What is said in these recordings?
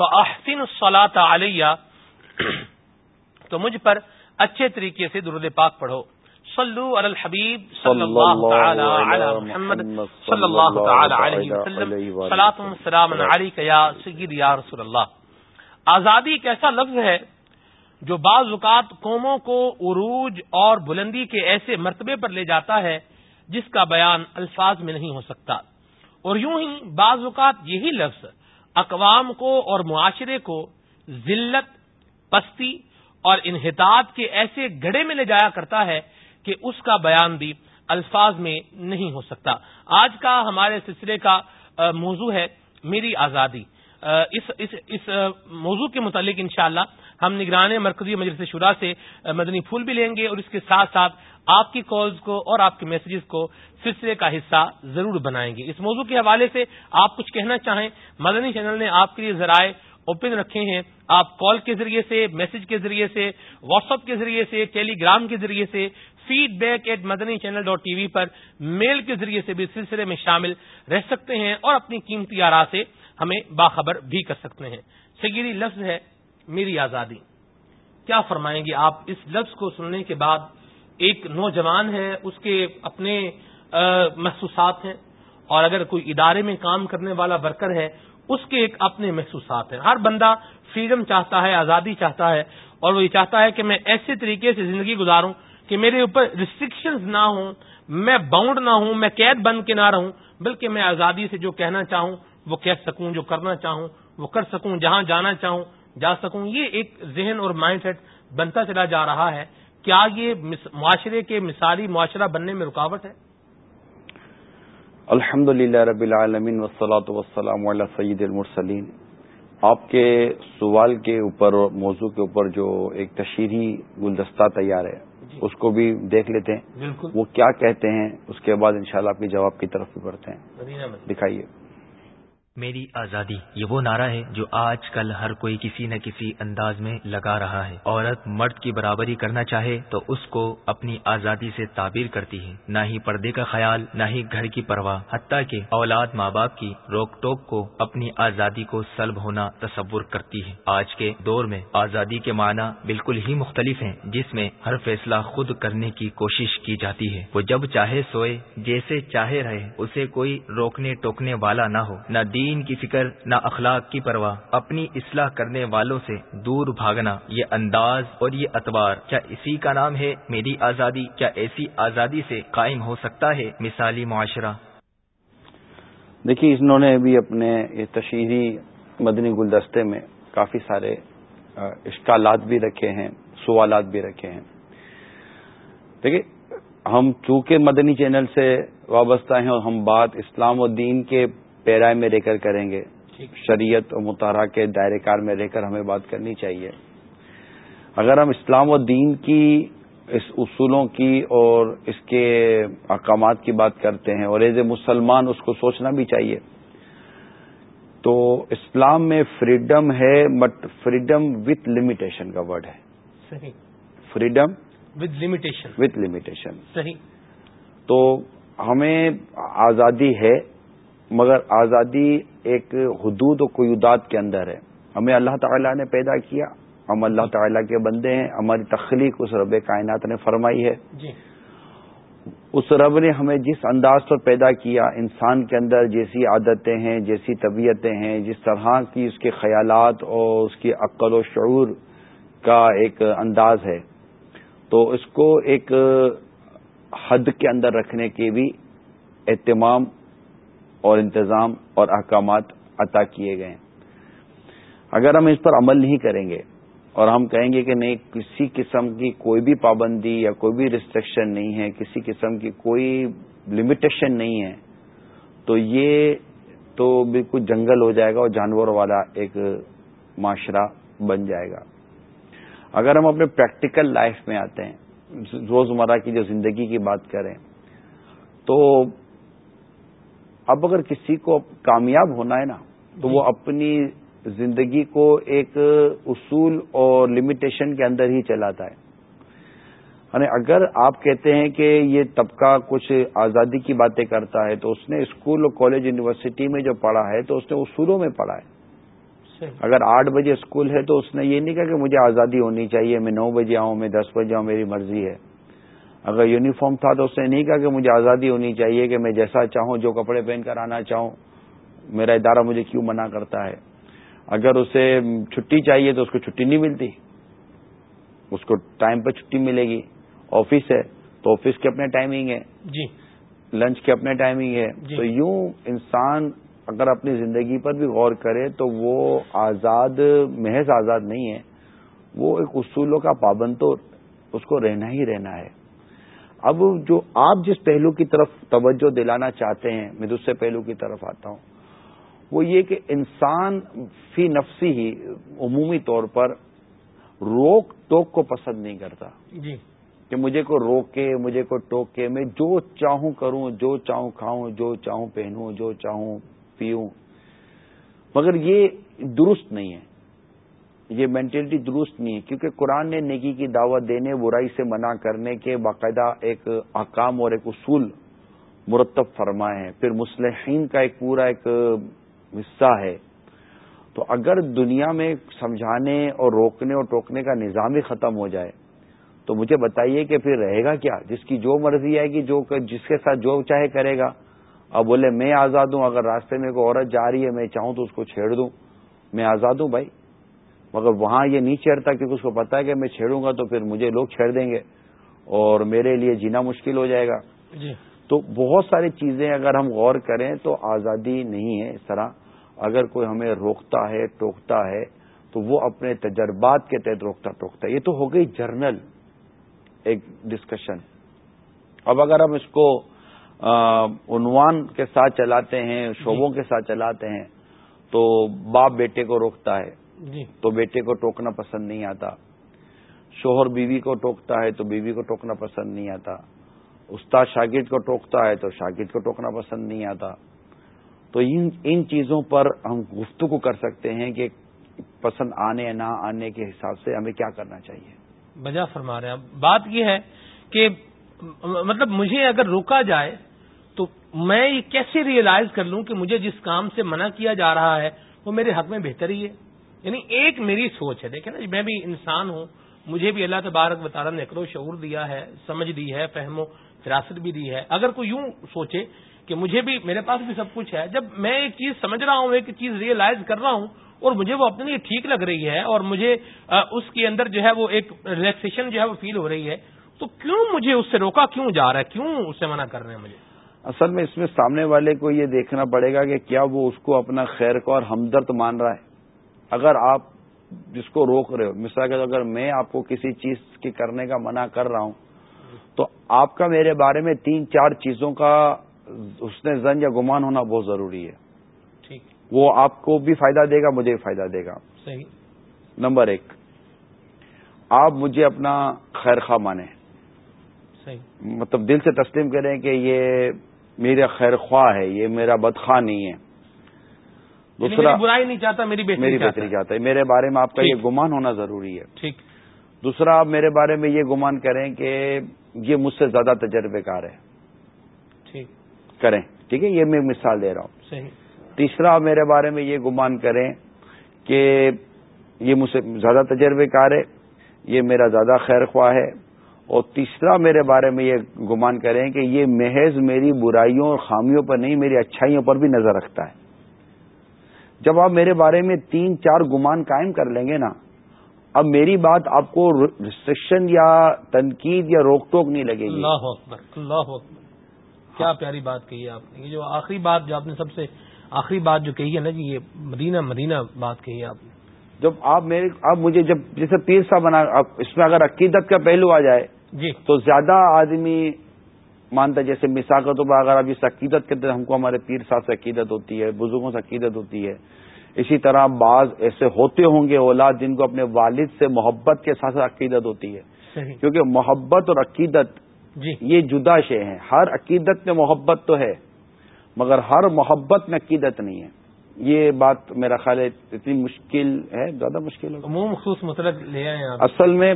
فاحسن الصلاۃ علیہ تو مجھ پر اچھے طریقے سے درود پاک پڑھو۔ صلو علی الحبیب صلی اللہ تعالی علی محمد صلی اللہ تعالی علیہ وسلم۔ صلاۃ والسلام علیک یا سید یا رسول اللہ آزادی ایک ایسا لفظ ہے جو بعض اوقات قوموں کو عروج اور بلندی کے ایسے مرتبے پر لے جاتا ہے جس کا بیان الفاظ میں نہیں ہو سکتا۔ اور یوں ہی بعض اوقات یہی لفظ اقوام کو اور معاشرے کو ذلت پستی اور انحطاط کے ایسے گڑے میں لے جایا کرتا ہے کہ اس کا بیان بھی الفاظ میں نہیں ہو سکتا۔ آج کا ہمارے سلسلے کا موضوع ہے میری آزادی۔ اس اس, اس موضوع کے متعلق انشاءاللہ ہم نگران مرکزی مجلس شورا سے مدنی پھول بھی لیں گے اور اس کے ساتھ ساتھ آپ کی کالز کو اور آپ کے میسجز کو سلسلے کا حصہ ضرور بنائیں گے۔ اس موضوع کے حوالے سے آپ کچھ کہنا چاہیں، مدنی چینل نے آپ کے لیے ذرائع اوپن رکھے ہیں۔ آپ کال کے ذریعے سے میسج کے ذریعے سے واٹس ایپ کے ذریعے سے ٹیلی گرام کے ذریعے سے feedback at Madani channel dot TV per mail کے ذریعے سے بھی سلسلے میں شامل رہ سکتے ہیں اور اپنی قیمتی آرا سے ہمیں باخبر بھی کر سکتے ہیں۔ سگیری لفظ ہے میری آزادی۔ کیا فرمائیں گے آپ اس لفظ کو سننے کے بعد ایک نوجوان ہے، اس کے اپنے محسوسات ہیں۔ اور اگر کوئی ادارے میں کام کرنے والا ورکر ہے، اس کے ایک اپنے محسوسات ہیں۔ ہر بندہ فریڈم چاہتا ہے، آزادی چاہتا ہے، اور وہ یہ چاہتا ہے کہ میں ایسے طریقے سے زندگی گزاروں کہ میرے اوپر ریسٹرکشنز نہ ہوں، میں باؤنڈ نہ ہوں، میں قید بن کے نہ رہوں، بلکہ میں آزادی سے جو کہنا چاہوں، وہ کہہ سکوں، جو کرنا چاہوں، وہ کر سکوں، جہاں جانا چاہوں، جا سکوں۔ یہ ایک ذہن اور مائنڈ سیٹ بنتا چلا جا رہا ہے۔ کیا یہ معاشرے کے مثالی معاشرہ بننے میں رکاوٹ ہے؟ الحمد للہ رب العالمین وسلاۃ وسلام علیہ سعید المرسلین۔ آپ کے سوال کے اوپر موضوع کے اوپر جو ایک تشہیری گلدستہ تیار ہے جی۔ اس کو بھی دیکھ لیتے ہیں۔ بالکل۔ وہ کیا کہتے ہیں اس کے بعد انشاءاللہ شاء آپ کے جواب کی طرف بھی بڑھتے ہیں۔ دکھائیے۔ میری آزادی، یہ وہ نعرہ ہے جو آج کل ہر کوئی کسی نہ کسی انداز میں لگا رہا ہے۔ عورت مرد کی برابری کرنا چاہے تو اس کو اپنی آزادی سے تعبیر کرتی ہے۔ نہ ہی پردے کا خیال، نہ ہی گھر کی پرواہ۔ حتیٰ کہ اولاد ماں باپ کی روک ٹوک کو اپنی آزادی کو سلب ہونا تصور کرتی ہے۔ آج کے دور میں آزادی کے معنی بالکل ہی مختلف ہیں، جس میں ہر فیصلہ خود کرنے کی کوشش کی جاتی ہے۔ وہ جب چاہے سوئے، جیسے چاہے رہے، اسے کوئی روکنے ٹوکنے والا نہ ہو، نہ دین کی فکر نہ اخلاق کی پرواہ، اپنی اصلاح کرنے والوں سے دور بھاگنا، یہ انداز اور یہ اتوار کیا اسی کا نام ہے میری آزادی؟ کیا ایسی آزادی سے قائم ہو سکتا ہے مثالی معاشرہ؟ دیکھیے، انہوں نے بھی اپنے تشہیری مدنی گلدستے میں کافی سارے اشکالات بھی رکھے ہیں، سوالات بھی رکھے ہیں۔ دیکھیے، ہم چونکہ مدنی چینل سے وابستہ ہیں اور ہم بات اسلام و دین کے پیرائے میں رہ کر کریں گے۔ شریعت و مطالعہ کے دائرے کار میں رہ کر ہمیں بات کرنی چاہیے۔ اگر ہم اسلام و دین کی اس اصولوں کی اور اس کے احکامات کی بات کرتے ہیں اور ایز اے مسلمان اس کو سوچنا بھی چاہیے تو اسلام میں فریڈم ہے بٹ فریڈم وتھ لمیٹیشن کا ورڈ ہے۔ Freedom with limitation with limitation صحیح۔ تو ہمیں آزادی ہے مگر آزادی ایک حدود و قیودات کے اندر ہے۔ ہمیں اللہ تعالیٰ نے پیدا کیا ہم اللہ تعالیٰ کے بندے ہیں ہماری تخلیق اس رب کائنات نے فرمائی ہے۔ جی۔ اس رب نے ہمیں جس انداز پر پیدا کیا انسان کے اندر جیسی عادتیں ہیں جیسی طبیعتیں ہیں جس طرح کی اس کے خیالات اور اس کی عقل و شعور کا ایک انداز ہے۔ تو اس کو ایک حد کے اندر رکھنے کے بھی اہتمام اور انتظام اور احکامات عطا کیے گئے اگر ہم اس پر عمل نہیں کریں گے اور ہم کہیں گے کہ نہیں، کسی قسم کی کوئی بھی پابندی یا کوئی بھی ریسٹرکشن نہیں ہے، کسی قسم کی کوئی لمیٹیشن نہیں ہے، تو یہ تو بالکل جنگل ہو جائے گا اور جانوروں والا ایک معاشرہ بن جائے گا۔ اگر ہم اپنے پریکٹیکل لائف میں آتے ہیں، روزمرہ کی جو زندگی کی بات کریں، تو اب اگر کسی کو کامیاب ہونا ہے نا تو وہ اپنی زندگی کو ایک اصول اور لمیٹیشن کے اندر ہی چلاتا ہے۔ یعنی اگر آپ کہتے ہیں کہ یہ طبقہ کچھ آزادی کی باتیں کرتا ہے تو اس نے اسکول اور کالج یونیورسٹی میں جو پڑھا ہے تو اس نے اصولوں میں پڑھا ہے۔ اگر آٹھ بجے اسکول ہے تو اس نے یہ نہیں کہا کہ مجھے آزادی ہونی چاہیے میں نو بجے آؤں میں دس بجے آؤں میری مرضی ہے۔ اگر یونیفارم تھا تو اس نے نہیں کہا کہ مجھے آزادی ہونی چاہیے کہ میں جیسا چاہوں جو کپڑے پہن کر آنا چاہوں میرا ادارہ مجھے کیوں منع کرتا ہے؟ اگر اسے چھٹی چاہیے تو اس کو چھٹی نہیں ملتی۔ اس کو ٹائم پہ چھٹی ملے گی۔ آفس ہے تو آفس کے اپنے ٹائمنگ ہے۔ جی۔ لنچ کے اپنے ٹائمنگ ہے۔ جی۔ تو یوں انسان اگر اپنی زندگی پر بھی غور کرے تو وہ آزاد محض آزاد نہیں ہے۔ وہ ایک اصولوں کا پابند تو اس کو رہنا ہی رہنا ہے۔ اب جو آپ جس پہلو کی طرف توجہ دلانا چاہتے ہیں میں دوسرے پہلو کی طرف آتا ہوں وہ یہ کہ انسان فی نفسی ہی عمومی طور پر روک ٹوک کو پسند نہیں کرتا۔ جی۔ کہ مجھے کو روکے مجھے کو ٹوکے میں جو چاہوں کروں جو چاہوں کھاؤں جو چاہوں پہنوں جو چاہوں پیوں۔ مگر یہ درست نہیں ہے۔ یہ مینٹلٹی درست نہیں ہے۔ کیونکہ قرآن نے نیکی کی دعوت دینے، برائی سے منع کرنے کے باقاعدہ ایک احکام اور ایک اصول مرتب فرمائے ہیں۔ پھر مسلحین کا ایک پورا ایک حصہ ہے۔ تو اگر دنیا میں سمجھانے اور روکنے اور ٹوکنے کا نظام ہی ختم ہو جائے، تو مجھے بتائیے کہ پھر رہے گا کیا؟ جس کی جو مرضی آئے گی، جو جس کے ساتھ جو چاہے کرے گا۔ اب بولے، میں آزاد ہوں، اگر راستے میں کوئی عورت جا رہی ہے، میں چاہوں تو اس کو چھیڑ دوں۔ میں آزاد ہوں بھائی۔ مگر وہاں یہ نہیں چھیڑتا کیونکہ اس کو پتا ہے کہ میں چھیڑوں گا تو پھر مجھے لوگ چھیڑ دیں گے اور میرے لیے جینا مشکل ہو جائے گا۔ جی۔ تو بہت ساری چیزیں اگر ہم غور کریں تو آزادی نہیں ہے اس طرح۔ اگر کوئی ہمیں روکتا ہے ٹوکتا ہے تو وہ اپنے تجربات کے تحت روکتا ٹوکتا۔ ہے یہ تو ہو گئی جرنل ایک ڈسکشن اب اگر ہم اس کو عنوان کے ساتھ چلاتے ہیں شعبوں کے ساتھ چلاتے ہیں تو باپ بیٹے کو روکتا ہے۔ جی۔ تو بیٹے کو ٹوکنا پسند نہیں آتا۔ شوہر بیوی کو ٹوکتا ہے تو بیوی کو ٹوکنا پسند نہیں آتا۔ استاد شاگرد کو ٹوکتا ہے تو شاگرد کو ٹوکنا پسند نہیں آتا۔ تو ان ان چیزوں پر ہم گفتگو کر سکتے ہیں کہ پسند آنے یا نہ آنے کے حساب سے ہمیں کیا کرنا چاہیے۔ بجا فرما رہے ہیں۔ بات یہ ہے کہ مطلب مجھے اگر روکا جائے تو میں یہ کیسے ریئلائز کر لوں کہ مجھے جس کام سے منع کیا جا رہا ہے وہ میرے حق میں بہتر ہی ہے؟ یعنی ایک میری سوچ ہے۔ دیکھیں نا، میں بھی انسان ہوں، مجھے بھی اللہ تبارک بطالہ نے اکرو شعور دیا ہے، سمجھ دی ہے، فہم و فراست بھی دی ہے۔ اگر کوئی یوں سوچے کہ مجھے بھی، میرے پاس بھی سب کچھ ہے، جب میں ایک چیز سمجھ رہا ہوں، ایک چیز ریئلائز کر رہا ہوں، اور مجھے وہ اپنے لیے ٹھیک لگ رہی ہے، اور مجھے اس کے اندر جو ہے وہ ایک ریلیکسیشن جو ہے وہ فیل ہو رہی ہے، تو کیوں مجھے اس سے روکا؟ کیوں جا رہا ہے؟ کیوں اس سے منع کر رہے ہیں مجھے؟ اصل میں اس میں سامنے والے کو یہ دیکھنا پڑے گا کہ کیا وہ اس کو اپنا خیر کو اور ہمدرد مان رہا ہے۔ اگر آپ جس کو روک رہے ہو مثال کے اگر میں آپ کو کسی چیز کی کرنے کا منع کر رہا ہوں تو آپ کا میرے بارے میں تین چار چیزوں کا اس نے زن یا گمان ہونا بہت ضروری ہے۔ ٹھیک۔ وہ آپ کو بھی فائدہ دے گا مجھے بھی فائدہ دے گا۔ صحیح۔ نمبر ایک آپ مجھے اپنا خیر خواہ مانیں۔ مطلب دل سے تسلیم کریں کہ یہ میرا خیر خواہ ہے یہ میرا بدخواہ نہیں ہے۔ دوسرا برائی نہیں چاہتا میری میری بہتری چاہتا۔ ہے میرے بارے میں آپ کا یہ گمان ہونا ضروری ہے۔ ٹھیک۔ دوسرا آپ میرے بارے میں یہ گمان کریں کہ یہ مجھ سے زیادہ تجربے کار ہے۔ ٹھیک۔ کریں۔ ٹھیک ہے یہ میں مثال دے رہا ہوں۔ صحیح۔ تیسرا آپ میرے بارے میں یہ گمان کریں کہ یہ مجھ سے زیادہ تجربے کار ہے یہ میرا زیادہ خیر خواہ ہے۔ اور تیسرا میرے بارے میں یہ گمان کریں کہ یہ محض میری برائیوں اور خامیوں پر نہیں میری اچھائیوں پر بھی نظر رکھتا ہے۔ جب آپ میرے بارے میں تین چار گمان قائم کر لیں گے نا اب میری بات آپ کو ریسٹرکشن یا تنقید یا روک ٹوک نہیں لگے گی۔ اللہ اکبر اللہ اکبر۔ کیا پیاری بات کہی ہے آپ نے۔ یہ جو آخری بات جو آپ نے سب سے آخری بات جو کہی ہے نا جی یہ مدینہ مدینہ بات کہی ہے آپ نے۔ جب آپ میرے اب مجھے جب جیسے پیر صاحب بنا اس میں اگر عقیدت کا پہلو آ جائے جی۔ تو زیادہ آدمی مانتا جیسے مساقتوں پر اگر اب اس عقیدت کے ہم کو ہمارے پیر صاحب سے عقیدت ہوتی ہے بزرگوں سے عقیدت ہوتی ہے اسی طرح بعض ایسے ہوتے ہوں گے اولاد جن کو اپنے والد سے محبت کے ساتھ عقیدت ہوتی ہے۔ کیونکہ محبت اور عقیدت جی۔ یہ جدا شے ہیں۔ ہر عقیدت میں محبت تو ہے مگر ہر محبت میں عقیدت نہیں ہے۔ یہ بات میرا خیال ہے اتنی مشکل ہے زیادہ مشکل ہے۔ مخصوص مطلب لے آئے اصل میں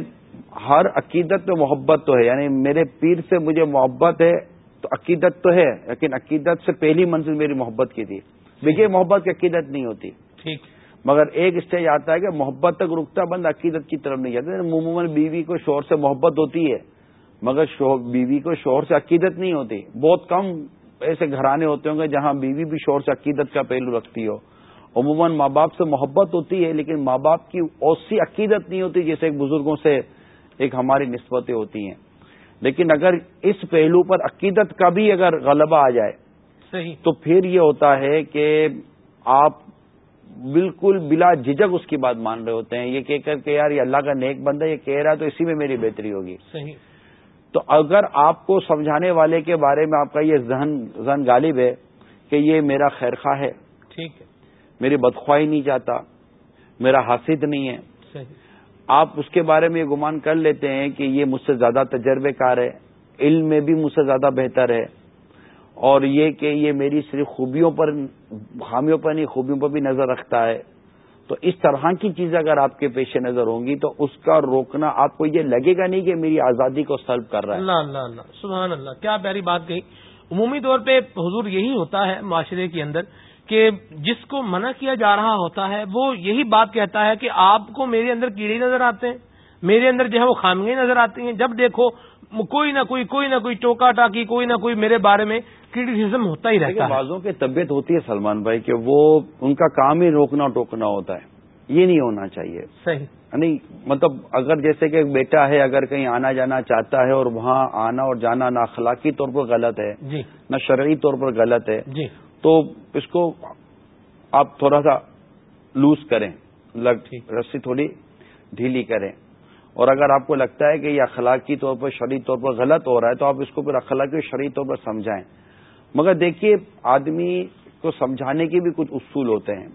ہر عقیدت میں محبت تو ہے یعنی میرے پیر سے مجھے محبت ہے تو عقیدت تو ہے لیکن عقیدت سے پہلی منزل میری محبت کی تھی۔ دیکھیے محبت کی عقیدت نہیں ہوتی۔ ٹھیک۔ مگر ایک اسٹیج آتا ہے کہ محبت تک رکتا بند عقیدت کی طرف نہیں جاتا۔ عموماً بیوی کو شوہر سے محبت ہوتی ہے مگر بیوی کو شوہر سے عقیدت نہیں ہوتی۔ بہت کم ایسے گھرانے ہوتے ہوں گے جہاں بیوی بھی شوہر سے عقیدت کا پہلو رکھتی ہو۔ عموماً ماں باپ سے محبت ہوتی ہے لیکن ماں باپ کی اوسی عقیدت نہیں ہوتی جیسے ایک بزرگوں سے ایک ہماری نسبتیں ہوتی ہیں۔ لیکن اگر اس پہلو پر عقیدت کا بھی اگر غلبہ آ جائے صحیح۔ تو پھر یہ ہوتا ہے کہ آپ بالکل بلا جھجک اس کی بات مان رہے ہوتے ہیں۔ یہ کہہ کر کہ یار یہ اللہ کا نیک بندہ یہ کہہ رہا ہے تو اسی میں میری بہتری ہوگی۔ صحیح۔ تو اگر آپ کو سمجھانے والے کے بارے میں آپ کا یہ ذہن ذہن غالب ہے کہ یہ میرا خیر خواہ ہے ٹھیک ہے۔ میری بدخواہی نہیں چاہتا میرا حاسد نہیں ہے۔ صحیح۔ آپ اس کے بارے میں یہ گمان کر لیتے ہیں کہ یہ مجھ سے زیادہ تجربے کار ہے علم میں بھی مجھ سے زیادہ بہتر ہے۔ اور یہ کہ یہ میری صرف خوبیوں پر خامیوں پر نہیں خوبیوں پر بھی نظر رکھتا ہے۔ تو اس طرح کی چیزیں اگر آپ کے پیش نظر ہوں گی تو اس کا روکنا آپ کو یہ لگے گا نہیں کہ میری آزادی کو سلب کر رہا ہے۔ اللہ اللہ اللہ سبحان اللہ، کیا پیاری بات کہی۔ عمومی طور پہ حضور یہی ہوتا ہے معاشرے کے اندر کہ جس کو منع کیا جا رہا ہوتا ہے، وہ یہی بات کہتا ہے کہ آپ کو میرے اندر کیڑے نظر آتے ہیں، میرے اندر جو ہے وہ خامیاں نظر آتی ہیں۔ جب دیکھو، کوئی نہ کوئی کوئی نہ کوئی ٹوکا ٹاکی، کوئی نہ کوئی میرے بارے میں کریٹیسم ہوتا ہی رہتا ہے۔ بازوں کی طبیعت ہوتی ہے سلمان بھائی کہ وہ ان کا کام ہی روکنا ٹوکنا ہوتا ہے۔ یہ نہیں ہونا چاہیے۔ صحیح۔ یعنی مطلب اگر جیسے کہ بیٹا ہے اگر کہیں آنا جانا چاہتا ہے اور وہاں آنا اور جانا نہ اخلاقی طور پر غلط ہے جی۔ نہ شرعی طور پر غلط ہے جی۔ تو اس کو آپ تھوڑا سا لوز کریں۔ لگ رسی تھوڑی ڈھیلی کریں۔ اور اگر آپ کو لگتا ہے کہ یہ اخلاقی طور پر شرعی طور پر غلط ہو رہا ہے تو آپ اس کو پھر اخلاقی شرعی طور پر سمجھائیں۔ مگر دیکھیے، آدمی کو سمجھانے کے بھی کچھ اصول ہوتے ہیں۔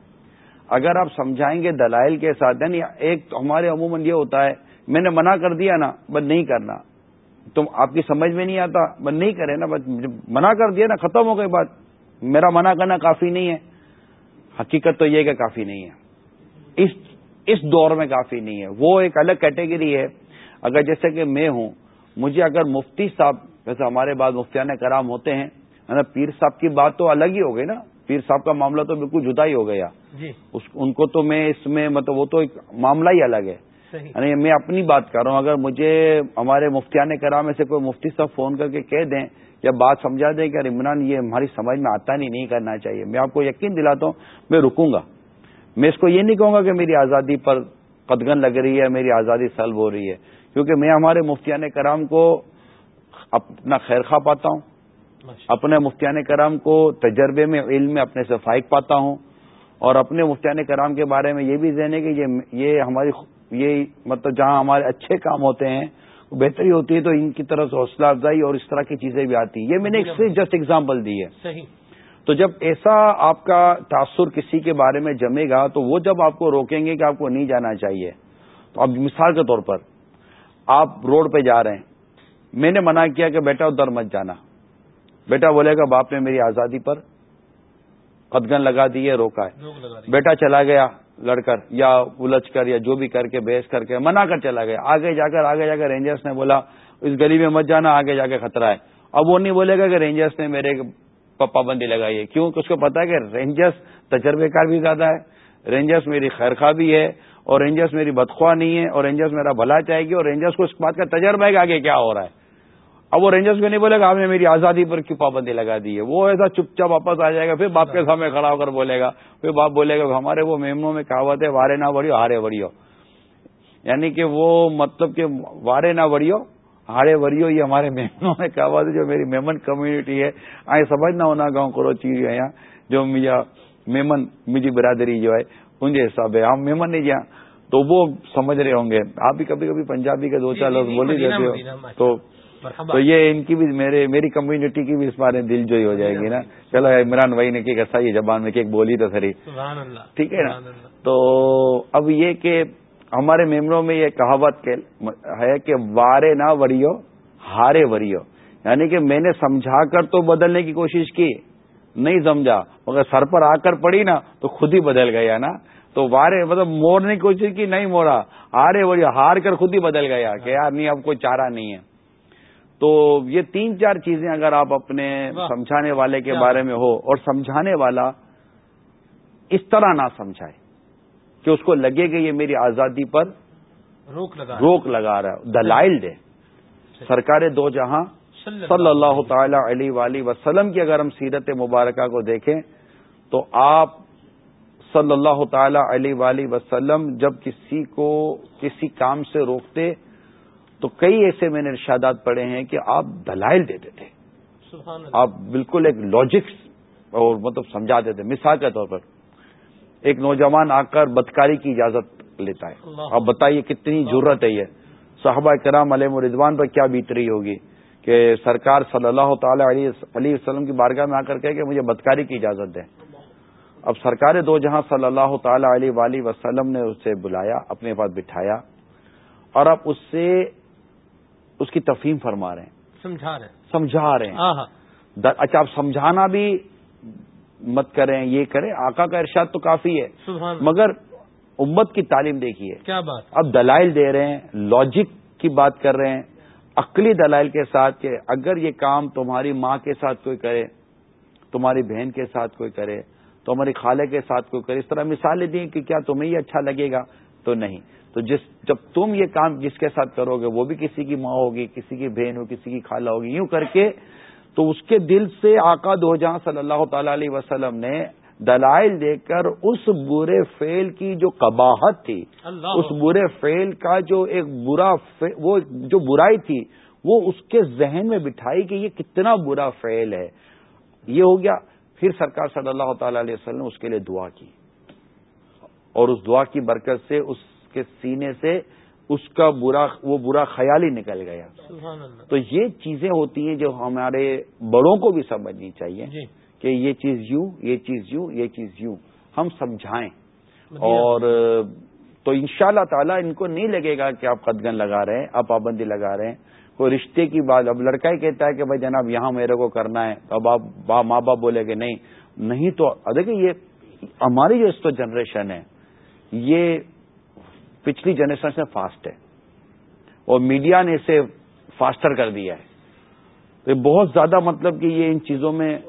اگر آپ سمجھائیں گے دلائل کے ساتھ یعنی ایک ہمارے عموماً یہ ہوتا ہے، میں نے منع کر دیا نا، بس نہیں کرنا۔ تم آپ کی سمجھ میں نہیں آتا، بس نہیں کرے نا، بس منع کر دیا نا، ختم ہو گئی بات۔ میرا منع کرنا کافی نہیں ہے۔ حقیقت تو یہ کہ کافی نہیں ہے۔ اس اس دور میں کافی نہیں ہے۔ وہ ایک الگ کیٹیگری ہے۔ اگر جیسے کہ میں ہوں، مجھے اگر مفتی صاحب، جیسے ہمارے بعد مفتیان کرام ہوتے ہیں پیر صاحب کی بات تو الگ ہی ہو گئی نا۔ پیر صاحب کا معاملہ تو بالکل جدا ہی ہو گیا۔ جی۔ ان کو تو میں اس میں مطلب وہ تو ایک معاملہ ہی الگ ہے۔ یعنی میں اپنی بات کر رہا ہوں اگر مجھے ہمارے مفتیان کرام میں سے کوئی مفتی صاحب فون کر کے کہہ دیں یا بات سمجھا دیں کہ عمران یہ ہماری سمجھ میں آتا نہیں نہیں کرنا چاہیے۔ میں آپ کو یقین دلاتا ہوں میں رکوں گا۔ میں اس کو یہ نہیں کہوں گا کہ میری آزادی پر قدگن لگ رہی ہے میری آزادی سلب ہو رہی ہے۔ کیونکہ میں ہمارے مفتیان کرام کو اپنا خیر خواہ پاتا ہوں۔ اپنے مفتیان کرام کو تجربے میں علم میں اپنے سے فائق پاتا ہوں۔ اور اپنے مفتیان کرام کے بارے میں یہ بھی ذہن ہے کہ یہ ہماری یہ مطلب جہاں ہمارے اچھے کام ہوتے ہیں بہتری ہوتی ہے تو ان کی طرف حوصلہ افزائی اور اس طرح کی چیزیں بھی آتی ہیں۔ یہ میں نے ایک جسٹ ایگزامپل دی ہے۔ صحیح۔ تو جب ایسا آپ کا تاثر کسی کے بارے میں جمے گا تو وہ جب آپ کو روکیں گے کہ آپ کو نہیں جانا چاہیے۔ تو اب مثال کے طور پر آپ روڈ پہ جا رہے ہیں۔ میں نے منع کیا کہ بیٹا ادھر مت جانا۔ بیٹا بولے گا باپ نے میری آزادی پر قدگن لگا دی ہے روکا ہے۔ بیٹا چلا گیا لڑ کر یا الجھ کر یا جو بھی کر کے بحث کر کے منع کر چلا گیا۔ آگے جا کر آگے جا کر رینجرس نے بولا اس گلی میں مت جانا آگے جا کے خطرہ ہے۔ اب وہ نہیں بولے گا کہ رینجرس نے میرے پابندی لگائی ہے۔ کیوں؟ اس کو پتا ہے کہ رینجرس تجربے کار بھی زیادہ ہے۔ رینجرس میری خیرخواہ بھی ہے اور رینجرس میری بدخواہ نہیں ہے اور رینجرس میرا بھلا چاہے گی اور رینجرس کو اس بات کا تجربہ ہے کہ آگے کیا ہو رہا ہے۔ اب وہ رینجرس کو نہیں بولے گا آپ نے میری آزادی پر کیوں پابندی لگا دی ہے؟ وہ ایسا چپ چاپ واپس آ جائے گا پھر باپ کے سامنے کھڑا ہو کر بولے گا۔ پھر باپ بولے گا ہمارے وہ میمنوں میں کہاوت ہے وارے نہ بڑھیو ہارے بڑھیو یعنی کہ وہ مطلب کہ وارے نہ بڑھیو ہارے وریو یہ ہمارے مہمنوں میں کہاوت ہے جو میری میمن کمیونٹی ہے۔ آئے سمجھنا ہونا گاؤں کرو چیز ہے یہاں جو میمن مجھے برادری جو ہے ان کے حساب ہے ہم میمن نہیں جہاں تو وہ سمجھ رہے ہوں گے۔ آپ بھی کبھی کبھی پنجابی کے دو چار لفظ بول ہی دیتے ہو تو تو یہ ان کی بھی میرے میری کمیونٹی کی بھی اس بارے دل جوئی ہو جائے گی نا. چلو عمران بھائی نے کہ صحیح زبان میں کہ بولی تو سری. ٹھیک ہے نا؟ تو اب یہ کہ ہمارے ممبروں میں یہ کہاوت ہے کہ وارے نہ وریو ہارے وریو. یعنی کہ میں نے سمجھا کر تو بدلنے کی کوشش کی. نہیں سمجھا مگر سر پر آ کر پڑی نا تو خود ہی بدل گیا نا. تو وارے مطلب موڑنے کی کوشش کی نہیں موڑا. ہارے وریو ہار کر خود ہی بدل گیا کہ یار نہیں اب کوئی چارہ نہیں ہے. تو یہ تین چار چیزیں اگر آپ اپنے سمجھانے والے کے بارے میں ہو اور سمجھانے والا اس طرح نہ سمجھائے کہ اس کو لگے گا یہ میری آزادی پر روک لگا روک لگا رہا ہے دلائل دے۔ سرکار دو جہاں صلی اللہ تعالی علیہ وسلم کی اگر ہم سیرت مبارکہ کو دیکھیں تو آپ صلی اللہ تعالی علیہ وسلم جب کسی کو کسی کام سے روکتے تو کئی ایسے میں نے ارشادات پڑھے ہیں کہ آپ دلائل دیتے تھے آپ بالکل ایک لاجکس اور مطلب سمجھا دیتے مثال کے طور پر ایک نوجوان آ کر بدکاری کی اجازت لیتا ہے۔ اب بتائیے کتنی ضرورت ہے یہ۔ صحابہ کرام علیہ رضوان پر کیا بیت رہی ہوگی؟ کہ سرکار صلی اللہ تعالی علیہ وسلم کی بارگاہ میں آ کر کہ مجھے بدکاری کی اجازت دیں۔ اب سرکار دو جہاں صلی اللہ تعالی علیہ وآلہ وسلم نے اسے بلایا اپنے پاس بٹھایا اور اب اس سے اس کی تفہیم فرما رہے ہیں۔ سمجھا رہے ہیں۔ سمجھا رہے ہیں۔ اچھا آپ سمجھانا بھی مت کریں یہ کریں۔ آقا کا ارشاد تو کافی ہے۔ مگر امت کی تعلیم دیکھیے۔ کیا بات۔ اب دلائل دے رہے ہیں لاجک کی بات کر رہے ہیں۔ عقلی دلائل کے ساتھ کہ اگر یہ کام تمہاری ماں کے ساتھ کوئی کرے تمہاری بہن کے ساتھ کوئی کرے تو ہماری خالے کے ساتھ کوئی کرے اس طرح مثالیں دیں کہ کیا تمہیں یہ اچھا لگے گا تو نہیں۔ تو جس جب تم یہ کام جس کے ساتھ کرو گے وہ بھی کسی کی ماں ہوگی کسی کی بہن ہو کسی کی خالہ ہوگی یوں کر کے تو اس کے دل سے آقا دو جہاں صلی اللہ تعالی علیہ وسلم نے دلائل دے کر اس برے فیل کی جو قباہت تھی اس برے فیل کا جو ایک برا وہ جو برائی تھی وہ اس کے ذہن میں بٹھائی کہ یہ کتنا برا فیل ہے۔ یہ ہو گیا۔ پھر سرکار صلی اللہ تعالی علیہ وسلم نے اس کے لیے دعا کی۔ اور اس دعا کی برکت سے اس کے سینے سے اس کا برا وہ برا خیال ہی نکل گیا۔ تو یہ چیزیں ہوتی ہیں جو ہمارے بڑوں کو بھی سمجھنی چاہیے جی۔ کہ یہ چیز یوں یہ چیز یوں یہ چیز یوں۔ ہم سمجھائیں۔ اور تو ان شاء اللہ تعالیٰ ان کو نہیں لگے گا کہ آپ قدگن لگا رہے ہیں آپ پابندی لگا رہے ہیں۔ کوئی رشتے کی بات اب لڑکا ہی کہتا ہے کہ بھائی جناب یہاں میرے کو کرنا ہے اب آپ ماں باپ بولے کہ نہیں۔ نہیں تو دیکھیں یہ ہماری جو اس تو جنریشن ہے یہ پچھلی جنریشن سے فاسٹ ہے۔ اور میڈیا نے اسے فاسٹر کر دیا ہے۔ تو بہت زیادہ مطلب کہ یہ ان چیزوں میں